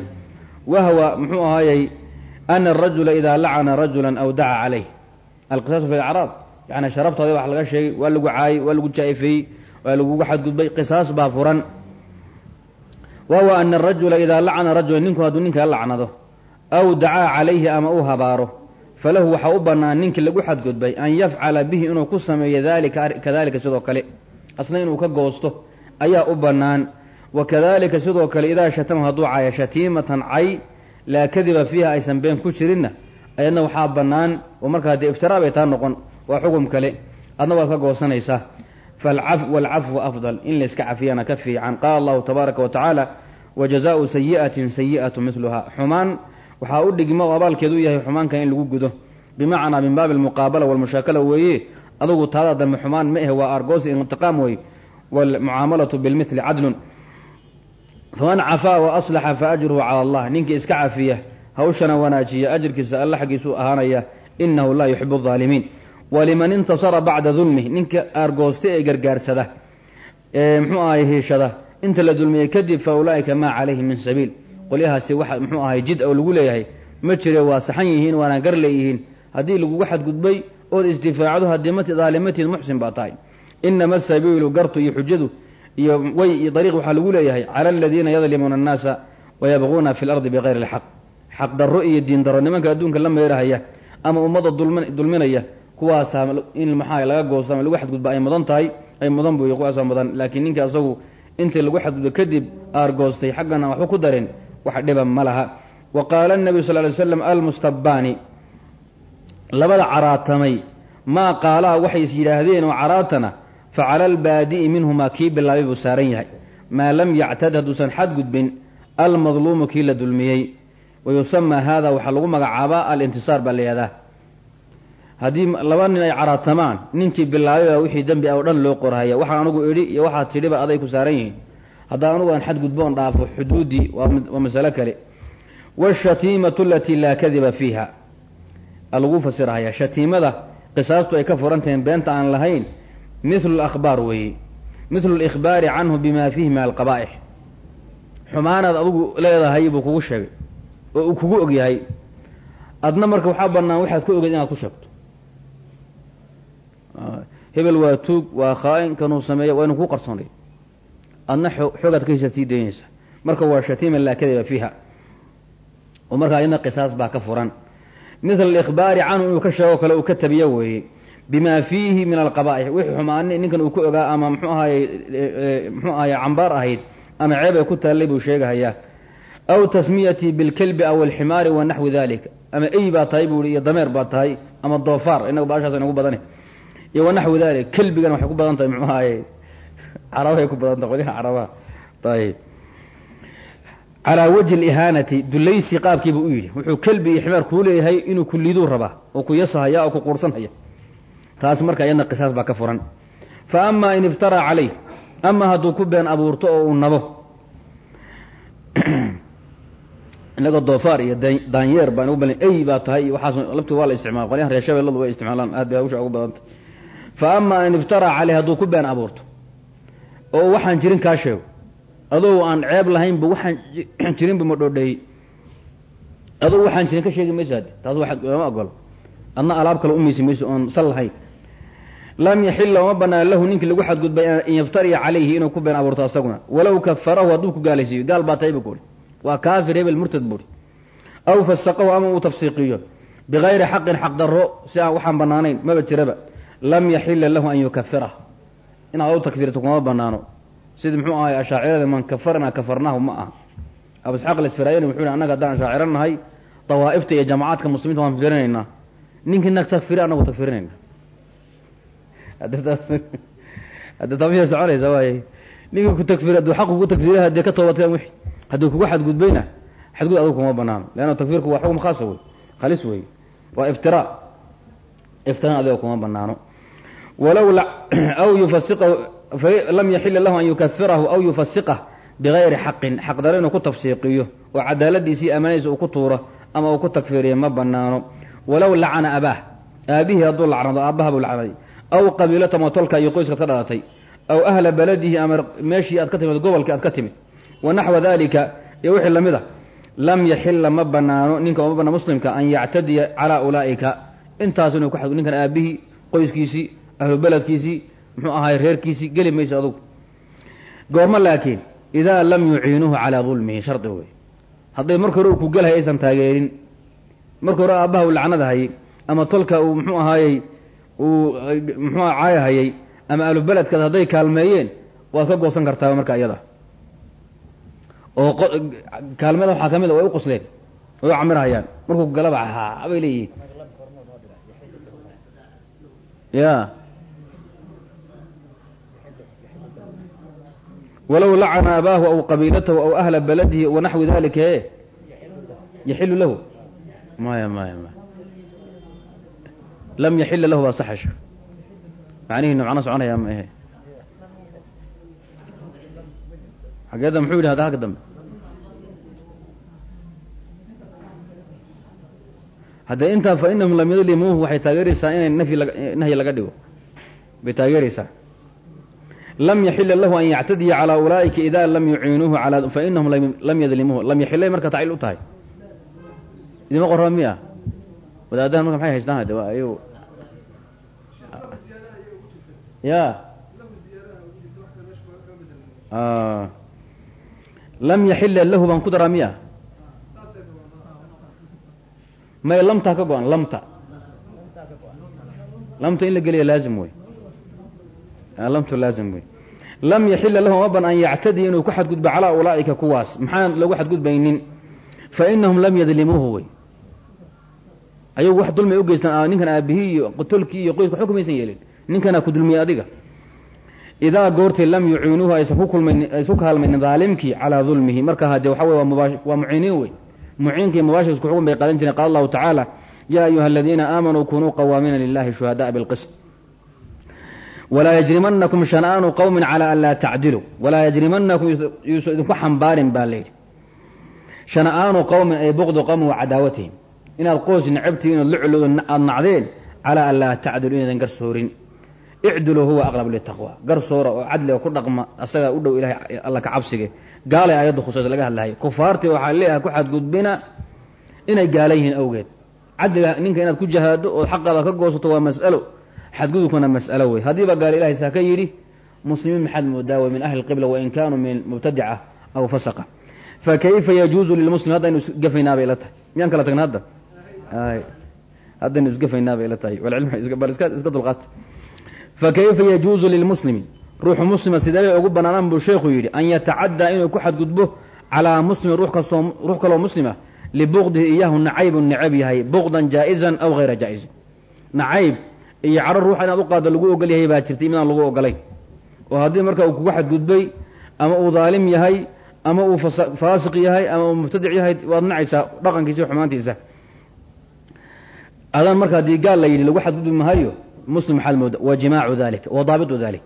Wahwa muxuu ahaayey ana arajula idaa lacana rajulan aw daca caleyh alqisaasu fi lacraad yani sharaftoodi wax laga sheegay waa lagu caayey waa lagu jaa-ifeeyey waa lagugu xadgudbay qisaas baa furan. Wahuwa ana arajula idaa lacana rajulan ninku hadduu ninkaa lacnado aw dacaa calayhi ama uu habaaro falahu waxaa u bannaan ninkii lagu xadgudbay an yafcala bihi inuu ku sameeyo dalika kadalika sidoo kale. Asna inuu ka goosto ayaa u bannaan. Wa kadalika sidoo kale idaa shatama hadduu caayo shatiimatan cay laa kadiba fiiha aysan been ku jirinna ayadna waxaa bannaan oo markaa dee iftiraa bay taa noqon waa xugum kale. Adna waad ka goosanaysaa. Waalcafwu afdal in layska cafiyana ka fiican. Qaala allahu tabaaraka wa tacaala wa jazaau sayi'atin sayi'atu miluhaa xumaan waxaa u dhigmo oo abaalkeedu yahay xumaanka in lagu gudo. Bimacnaa min baabi almuqaabala walmushaakala weeye adugu taada dambe xumaan ma ahe waa argoosi intiqaam wey waalmucaamalatu bilmithli cadlun faman cafaa wa aslaxa fa ajruhu cala allah ninkii iska cafiya hawshana wanaajiya ajirkiisa alla xaggiisuu ahaanaya inahu laa yuxibu alظaalimiin waliman intasara bacda dulmih ninka aargoosta ee gargaarsada ee muxuu ahay hiishada inta la dulmiyey kadib fa ulaa'ika maa calayhi min sabiil qolyahaasi waxa muxuu ahay jid oo lagu leeyahay ma jire waa saxan yihiin waana gar leeyihiin haddii lagugu xadgudbay ood isdifaacdo haddii muxsin baa tahay inama sabiilu gartu iyo xujadu iyo way iyo dariiq waxaa lagu leeyahay cala aladiina yadlimuuna annaasa wayabquuna fi lardi bikayri alxaq. Xaq darro iyo diin darro nimanka adduunka la meerahaya ama ummadda dulminaya kuwaasaa in maxaa laga goosto ama lagu xadgudba ay mudan tahay ay mudan buy kuwaasaa mudan. Laakiin ninka asagu intii lagu xadgudbo kadib aargoostay xaggana waxba ku darin wax dhiba ma laha. Wa qaala nabiyu sal ly slam almustabbaani labada maa qaalaa waxay is fa cala albaadi'i minhumaa kii bilaabay buu saaran yahay maa lam yactad hadduusan xadgudbin almadluumu kii la dulmiyey wa yusamaa haada waxaa lagu magacaabaa alintisaar baa layihahdaa haddii laba nin ay caraatamaan ninkii bilaabay baa wixii dembi ah oo dhan loo qorhaya waxaan anugu idhi iyo waxaad tidhiba aday ku saaran yihiin haddaan anugu aan xadgudboon dhaafo xuduuddii waa masalo kale washatiimatu alatii laa kadiba fiiha lagu fasirahaya shatiimada qisaastu ay ka furantahen beenta aan lahayn mithlu lakhbaar weeye mithlu alikhbaari canhu bima fiihi min alqabaa'ix xumaanaad adigu leedahay buu kugu sheegay oo uu kugu og yahay adna marka waxaa bannaan waxaad ku ogeed inaad ku sheegto hebel waa tuug waa khaa-in kanuu sameeya waa kuu qarsoonay adna xoogaad ka heshaad sii daynaysa marka waa shatiima laa kadiba fiiha oo markaa ayadna qisaas baa ka furan mithla alikhbaari canhu inuu ka sheego kale uu ka tabiyo weeye bima fiihi min alqabaa'ix wixii xumaani ninkan uu ku ogaa ama mxuu ahaye mxuu ahaye cambaar ahayd ama ceeb ay ku taallay buu sheegahayaa aw tasmiyatii bilkelbi aw alximaari wa dalik ama ey baa tahay buu i iyo dameer baa tahay ama doofaar inagu baashaas inagu badane iyo wa naxwi dalik kelbigana waxay ku badan tahay mxuu ahaye carabahay ku badan tahay qolyaha carabaha ayib calaa wajhi alihaanati dulaysi qaabkiibuu u yidhi wuxuu kelbi iyo ximaar kuu leeyahay inuu ku liduu rabaa oo ku yasahaya oo ku quursanhaya taas marka iyadna qisaas baa ka furan. Fa amaa in iftaraa calayh ama hadduu ku been abuurto oo uu nabo. Inagoo doofaar iyo daanyeer baan ugu bal baa tahay waxaas laftii waa la isticmaala qolyahan reer shabeelladu way isticmaalaan. Aad bay hawsha ugu badantay fa amaa in iftaraa caleyh hadduu ku been abuurto oo waxaan jirin kaa sheego. Adoo aan ceeb lahaynba waxaan jirinba ma dhoodheeyey adoo waxaan jirin ka sheegi mayso haddi taas lama ogolo adna alaab kale umaysi mayso oon sal lahayn lam yaxila uma banaan lahu ninkii lagu xadgudbay in yaftariya calayhi inuu ku been abuurto asaguna. Walow kafarahu hadduu ku gaalaysiiyo gaal baa tahay bu kuhi waa kaafir hebel murtad buuri aw fasaqahu ama uu tafsiiqiyo bigayri xaqin xaq darro si aan waxaan banaanayn maba jiraba. Lam yaxila lahu an yukafirah. Inaad u takfiirto kuma banaano sida muxuu ahay ashaacirada man kafarna kafarnahu ma aha. Abu isxaaq alasfirayani wuxuu hi annaga haddaan ashaaciro nahay dawaa'ifta iyo jamacaadka muslimiinta waan firinaynaa hadda tamiya soconaysa waay ninkii ku takfir hadduu xaq kugu takfiriya hadee ka toobadkaan wixi hadduu kugu xadgudbayna xadgud adigu kuma banaano leanna takfirku waa xukm khaasa wey halis wey waa iftiraa iftiraan adiga kuma banaano walow aw yufasiqahu lam yaxila lahu an yukafirahu oo cadaaladiisii amaanadiisa ku tuuro ama uu ma banaano walow lacana abaah aabihii hadduu lacnado aabbaha buu aw qabiilata matolka iyo qoyskaad ka dhalatay aw ahla baladihi ama meeshii aad ka timid gobolkii aad ka timid wa naxwa dalika iyo wixii la mid a lam yaxila ma banaano ninka uma banaa muslimka an yactadiya calaa ulaa'ika intaas inuu ku ninkan aabihii qoyskiisii ahlu beledkiisii muxuu ahaay reerkiisii geli maysa adugu goormo laakiin idaa lam yuciinuuhu calaa dulmihi shardi wey hadday marka hore uu ku gelhay aysan taageerin marka hore aabbaha uu lacnada ama tolka uu muxuu ahaayey uu muxuu caayahayay ama ahlubeledkaas hadday kaalmeeyeen waad ka goosan kartaa marka iyada. Oo kaalmada waxaa ka mid a way u qusleen way u camirhayaan markuu galaba haa bay leeyihiin. Ya walow lacana abaahu aw qabiilatahu aw ahla baladihi wanaxwi dalika e yaxilu lahu. Maya maya maya lam yaxila lahu baa saxa sheek macnihiina macno soconaya ma ahe xageeda muxuu yidhi hada halka dambe haddee intaa fa inahum lam yadlimuuhu waxay taageeraysaa inay nafyi nahyi laga dhigo bay taageeraysaa lam yaxila lahu an yactadiya calaa ulaa'ika ida lam yuciinuuhu alaa fa inahum lam yadlimuuhu lam yaxilay marka tacil u tahay idima qoraba miya wadaadahan marka maxay haystaan hade waa ayagu ya. Lam yaxila lahu baan ku daraa miya may lamtaa ka go-an lamta lamta in la geliya laazim wey. Lamtu laazim wey. Lam yaxila lahu maban an yactadiya inuu ku xadgudbo calaa ulaa'ika kuwaas. Maxaan lagu xadgudbaynin? Fa inahum lam yadlimuuhu wey. Ayagu wax dulmi u geystaan. Ninkan aabihii iyo qotolkii iyo qoyska waxba kumaysan yeelin ninkanaa ku dulmiyey adiga. Idaa goortay lam yuciinuuhu aysan ku kulmayn aysan ku kaalmaynin daalimkii calaa dulmihi marka haddee waxa wey waa mubaash waa muciiniin wey muciinkii mubaashir isku xukun bay qaadan jireen. Qaala allahu tacaala yaa ayuha aladiina aamanuu kunuu qawaamiina lilahi shuhada'a bilqist. Walaa yajrimanakum shana'aanu qowmin calaa an laa walaa yajrimanakum yuusan idinku xambaarin baa layidhi shana'aanu qowmin ay buqdu qowmin wa cadaawatihim. Inaad qoos necabtihiin ood lucloodo aada nacdeen calaa an tacdilu inaydan garsoorin icdiluu huwa aqrab litaqwa. Garsoora oo cadliga ku dhaqma asagaa u dhow ilahay alla ka cabsige. Gaalay aayadda khusaysa laga hadlahay. Kufaartii waxaa leeyahay ku xadgudbina inay gaala yihiin awgeed. Cadliga ninka inaad ku jahaado ood xaqaada ka goosato waa mas'alo. Xadgudubkuna mas'alo wey haddiiba gaala ilahay saa ka yidhi muslimiin maxaad moodaa wey min ahli lqibla wain kaanuu min mubtadica aw fasaqa. Fa kayfa yajuuzu lilmuslim haddaynu isgafaynaa bay ila tahay. Miyaan kala tagna hadda? Haddaynu isgafaynaa bay ila tahay. Walcilm iska dulqaata fakayfa yajuuzu lilmuslimi ruuxu muslima sidee ugu banaanaan buu sheekhu yidhi an yatacaddaa inuu ku xadgudbo calaa muslimin ruux kastoo ruux kaloo muslima libuqdihi iyahu nacaybu necab yahay buqdan jaa-izan aw hayra jaa-izin nacayb iyo cadho ruuxa inaad u qaado lagu ogol yahay baa jirtay midaan lagu ogolayn oo haddii marka uu kugu xadgudbay ama uu daalim yahay ama uu faasiq yahay ama uu mubtadic yahay waad nacaysaa dhaqankiisa xumaantiisa adan marka haddii gaal la yidhi lagu xadgudbi mahayo muslim maxaad mooda wa jimaacu dalik wa daabitu dalik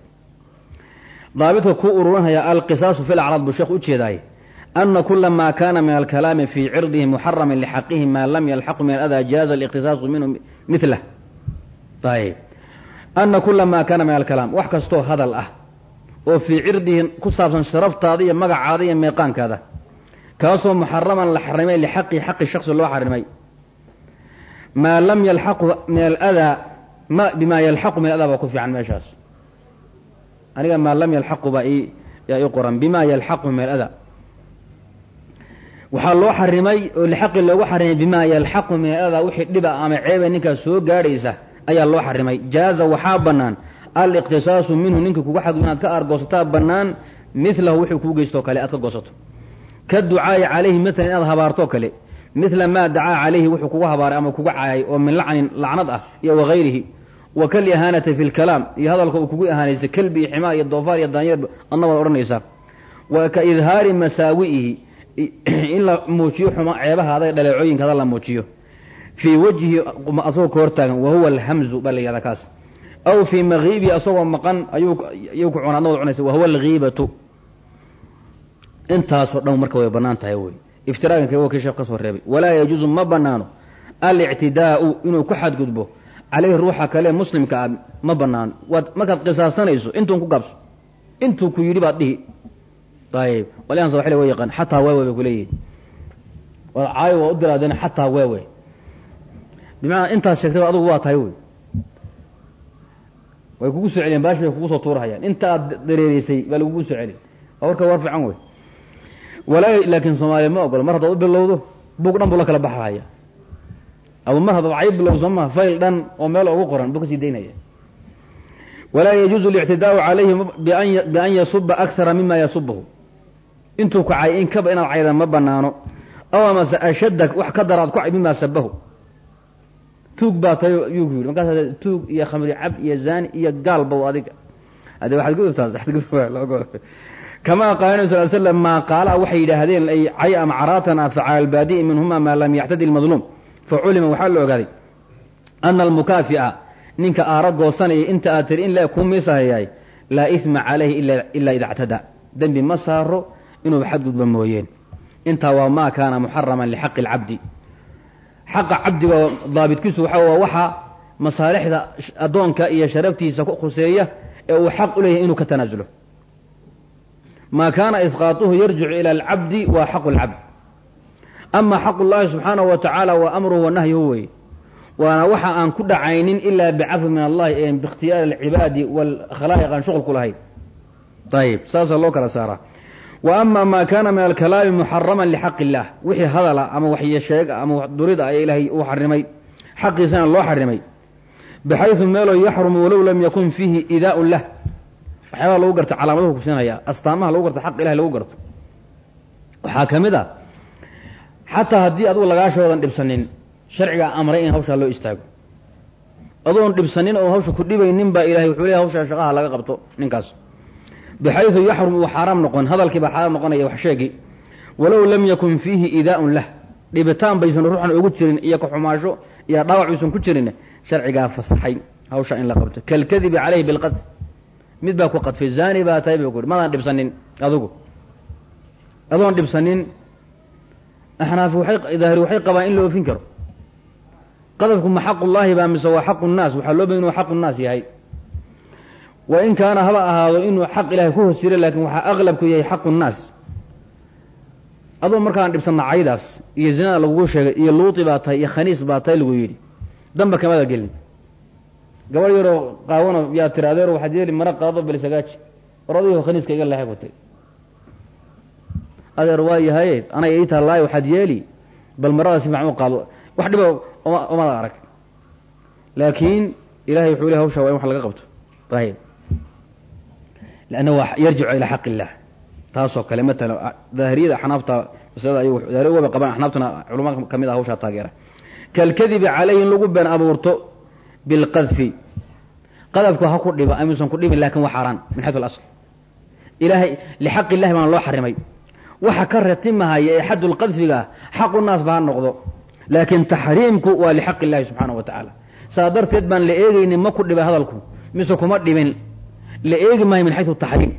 daabidka ku ururinhaya alqisaasu fi lacraad buu sheekh ujeedaaye ana kula ma kana min alkalaami fii cirdihi muxaraman lixaqihi maa lam yalxaqu min aladaa jaaza aliqtisaasu minhu milah ayb ana kula maa kana min alkalaam wax kastoo hadal ah oo fii cirdihi ku saabsan sharaftaada iyo magacaada iyo meeqaankaada kaasoo muxaraman la xarimay lixaqi xaqi shaksi loo xarimay maa lam yalxaqu min aladaa ma bimaa yalxaqu min aladaa baa ku fiican meeshaas. Aniga maa lam yalxaqu baa yaa ii qoran. Bimaa yalxaqu min aladaa waxaa loo xarimay oo lixaqi loogu xarimay bimaa yalxaqu min aladaa wixii dhiba ama ceeba ninkaas soo gaadhaysa ayaa loo xarimay. Jaaza waxaa bannaan. Aliqtisaasu minhu ninka kuga xadgu inaad ka aargoosataa bannaan. Milahu wuxuu kuu geystoo kale aad ka goosato. Ka ducaayi calayhi maalan inaad habaartoo kale mila maa dacaa calayhi wuxuu kugu habaaray ama kuga caayay oo min lacnin lacnad ah iyo wagayrihi wa kalihaanati fi lkalaam iyo hadalka uu kugu ihaanaystay kelbi iyo ximaar iyo doofaar iyo daanyeer adna waad odhanaysaa. Wa ka idhaari masaawi'ihi in la muujiyo xuma ceebaha adag dhaleecooyinka hada la muujiyo. Fii wajhi asagoo ka hortaagan wa huwa alhamzu baa la yihahdaa kaas. Aw fii makiibihi asagoo maqan ayuu ku cunaa adna wad cunaysa wa huwa alghiibatu. Intaasoo dhan marka way bannaan tahay wey iftiraaganka waa kii sheekh ka soo reebay. Walaa yajuusu ma bannaano. Alictidaa'u inuu ku xadgudbo. Caleyhi ruuxa kale muslimka ah ma bannaano. Waad markaad qisaasanayso intuun ku gaabso. Intuu ku yidhi baad dhihi. Ayib walian sawaxili wa yaqaan xataa weewe bay kuleeyihin waad caayo waa u diraadeen xataa weewe. Bimacnaa intaas sheegtay adugu waa tahay wey. Way kugu soo celiyeen baashi bay kugu soo tuurahayaan. Inta aad dareereysay baa lagugu soo celiy waa warka war fiican wey laakiin soomaaliya ma ogolo mar haddaad u bilowdo buug dhan buu la kala baxahaya ama mar haddaad cayb bilowdo soo maha fayl dhan oo meel ugu qoran buu ka sii daynaya. Walaa yajuuzu اlictidaau calayhi bian yasuba akara mima yasubahu intuu ku cay in kaba inaad cayda ma banaano aw amase ashadda wax ka daraad ku cay mima sabahu tuug baa tayo yuu ku yidhi. Markaas tuug iyo khamri cab iyo zani iyo gaalbow adiga. Ade waxaad gudubtaas kamaa qaala nabi sal slam maa qaala waxay yidhaahdeen ay cay ama caraatan ah facala albaadi'i minhuma maa lam yactadi lmadluum fa culima waxaa la ogaaday ana almukaafi'a ninka aara goosanaya inta aad tiri in la ku miisahayaay laa ihma calayhi ilaa ida ctada dembi ma saaro inuu xadgudba mooyeen intaa waa maa kaana muxaraman lixaqi اlcabdi xaqa cabdiga daabitkiisu waxa waa waxa masaalixda addoonka iyo sharaftiisa ku khuseeya ee uu xaq u leeyahay inuu ka tanaasulo maa kaana isqaaطuhu yarjicu ilى اlcabdi waa xaqu اlcabd ama xaq اllahi subxaanaه wa tacaala wa amruhu wa nahyuhu wey waana waxa aan ku dhacaynin ilaa bicafwi min allahi en biikhtiyaari اlcibaadi wاlkhalaa'iq aan shuqul ku lahayn ayib saasaa loo kala saaraa wa ama maa kaana min alkalaami muxaraman lixaq illah wixii hadala ama waxyo sheega ama durida ayaa ilaahay uu xarimay xaqiisana loo xarimay baxaysu meeloo yaxrumu walow lam yakun fiihi idaaun lah waxyaabaha lagu garta calaamaduhu kusinaya astaamaha lagu garto xaq ilahi lagu garto. Waxaa ka mid a xataa haddii adugu lagaashoodan dhibsanin sharcigaa amray in hawshaa loo istaago. Adoon dhibsanin oo hawsha ku dhibaynin baa ilahay wuxuu leeyahy hawshaa shaqaha laga qabto ninkaas. Bixaysu yaxrum uu xaaraam noqon hadalkiibaa xaaraam noqonaya wax sheegi. Walow lam yakun fiihi iidaaun lah dhibitaan baysan ruuxan ugu jirin iyo ka xumaasho iyo dhaawac uysan ku jirin sharcigaa fasaxay hawsha in la qabto. Kalkadibi caleyhi bilqadf mid baa ku qadfay zani baa tahay bu kuhi madaan dhibsanin adugu. Adoon dhibsanin axnaafi waay daahiri waxay qabaan in la oofin karo. Qadafku ma xaqullaahi baa mise waa xaqu nnaas waxaa loo bay inuu xaqu nnaas yahay. Wa in kaana haba ahaado inuu xaq ilahay ku hoos jira laakiin waxaa aqlabku yahay xaqu nnaas. Adoo markaan dhibsanna caydaas iyo zinada lagugu sheegay iyo luuti baa tahay iyo khaniis baa tahay lagu yidhi. Damba kamada gelin gabadh yaroo qaawano yaa tiri adeer waxaad yeeli mara qaado belisagaaji war adigo khaniiska iga ku tiri adeer waa yahaye anay ii taallaayo waxaad yeeli bal marada si fiican u qaado. Wax dhiba omada arag. Laakiin ilahay wuxuu le hawsha waa in wax laga qabto. Ayib lanna waa yarjicu ilaa xaq illah. Taasoo kale matala daahiriyada axnaafta maslada ay daahiriya waba qabaan ka mid ah hawshaa taageera. Kalkadibi caleyhi in lagu been abuurto bilqadfi. Qadafku ha ku dhiba amuusan ku dhibin laakiin waa xaaraan min xayu alasl. Ilahay lixaq illahi baana loo xarimay. Waxa ka ratimahaya ee xadulqadfiga xaqu naas ba ha noqdo. Laakiin taxriimku waa lixaq illahi subxaanahu wa tacaala saa darteed baan la eegaynin ma ku dhibay hadalku mise kuma dhibin. La eegi maayo min xayu taxriim.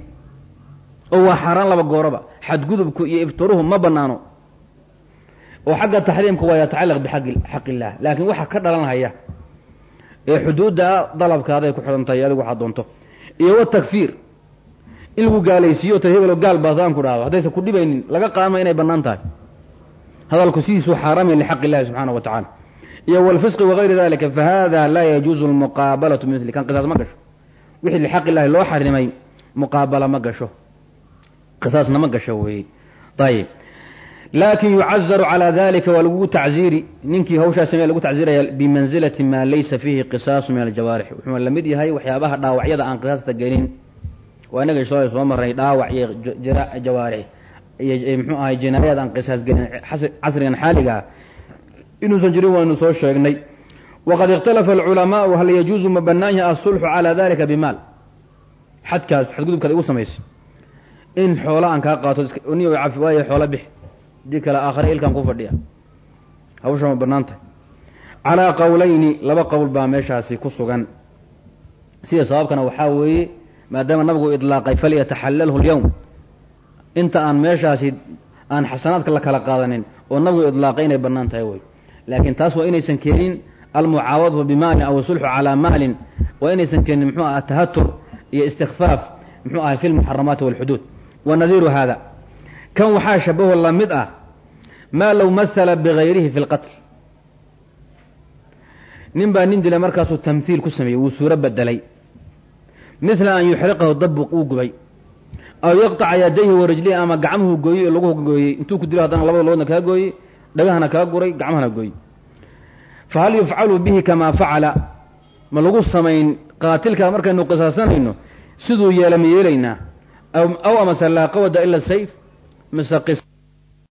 Oo waa xaaraan laba gooraba xadgudubku iyo iftiruhu ma banaano oo xagga taxriimka waa yatacalaq bixaq illah. Laakiin waxa ka dhalanhaya ee xuduudda dalabkaaday ku xidhantahay adigu waxaad doonto. Iyo watakfiir in lagu gaalaysiiyo ta hebelo gaal baasaan ku dhahdo haddaysan ku dhibaynin laga qaadma inay bannaan tahay. Hadalku sidiisuu xaaraamaya lixaq illahi subxaanahu wa tacala iyo walfisqi wagayri dalika fahada laa yajuuzu lmuqaabalatu bimili kan qisaas ma gasho. Wixii lixaq illahi loo xarimay muqaabala ma gasho. Qisaasna ma gasho weeye ayib laakin yucazaru calaa dalika waa lagu tacziiri. Ninkii hawshaa samey lagu tacziiraya bimanzilati maa laysa fiihi qisaasu min aljawaarix. Wuxuu la mid yahay waxyaabaha dhaawacyada aan qisaasta gelin. Waa inaga soo soo maray dhaawac iyo jawaarix iyo mxuu ahay jinaayad aan qisaas gelin casrigan xaaligaa inuusan jirin waynu soo sheegnay. Waqad ikhtalafa alculamaau hal yajuuzu ma bannaan yahay asulxu calaa dalika bimaal. Xadkaas xadgudubkaad igu samaysay. In xoola aan kaa qaato cafi waayo dii kale ilkaan ku fadhiya. Hawsha ma bannaan tahay calaa qowlayni laba qowl baa meeshaasi ku sugan. Sida sababkana waxaa weeye maadaama nabigu idlaaqay falyataxalalhu lyowm inta aan meeshaasi aan xasanaadka la kala qaadanin oo nabigu idlaaqay inay bannaan tahay wey laakiin taas waa inaysan keenin almucaawadatu bimaalin aw sulxu calaa maalin. Waa inaysan keenin muxuu aha tahatur iyo istikfaaf muxuu ahay fi lmuxaramaati walxuduud wa nadiiru hada kan waxaa shabaho la mid ah maa low mahala bigayrihi fi lqatl nin baa nin dilay markaasuu tamhiil ku sameeyey wuu suuro bedelay mila an yuxriqahu dabuq uu gubay. Aw yaqطaca yadayhi warajlihi ama gacmuhu gooyey oo lagu gooyey. Intuu ku dilo haddana labada loodna kaa gooyey dhagahana kaa guray gacmahana gooyey. Fahal yufcalu bihi kamaa facala? Ma lagu samayn qaatilkaa markaynu qisaasanayno siduu yeela ma yeelaynaa? Aw amase laa qawada ila sayf mise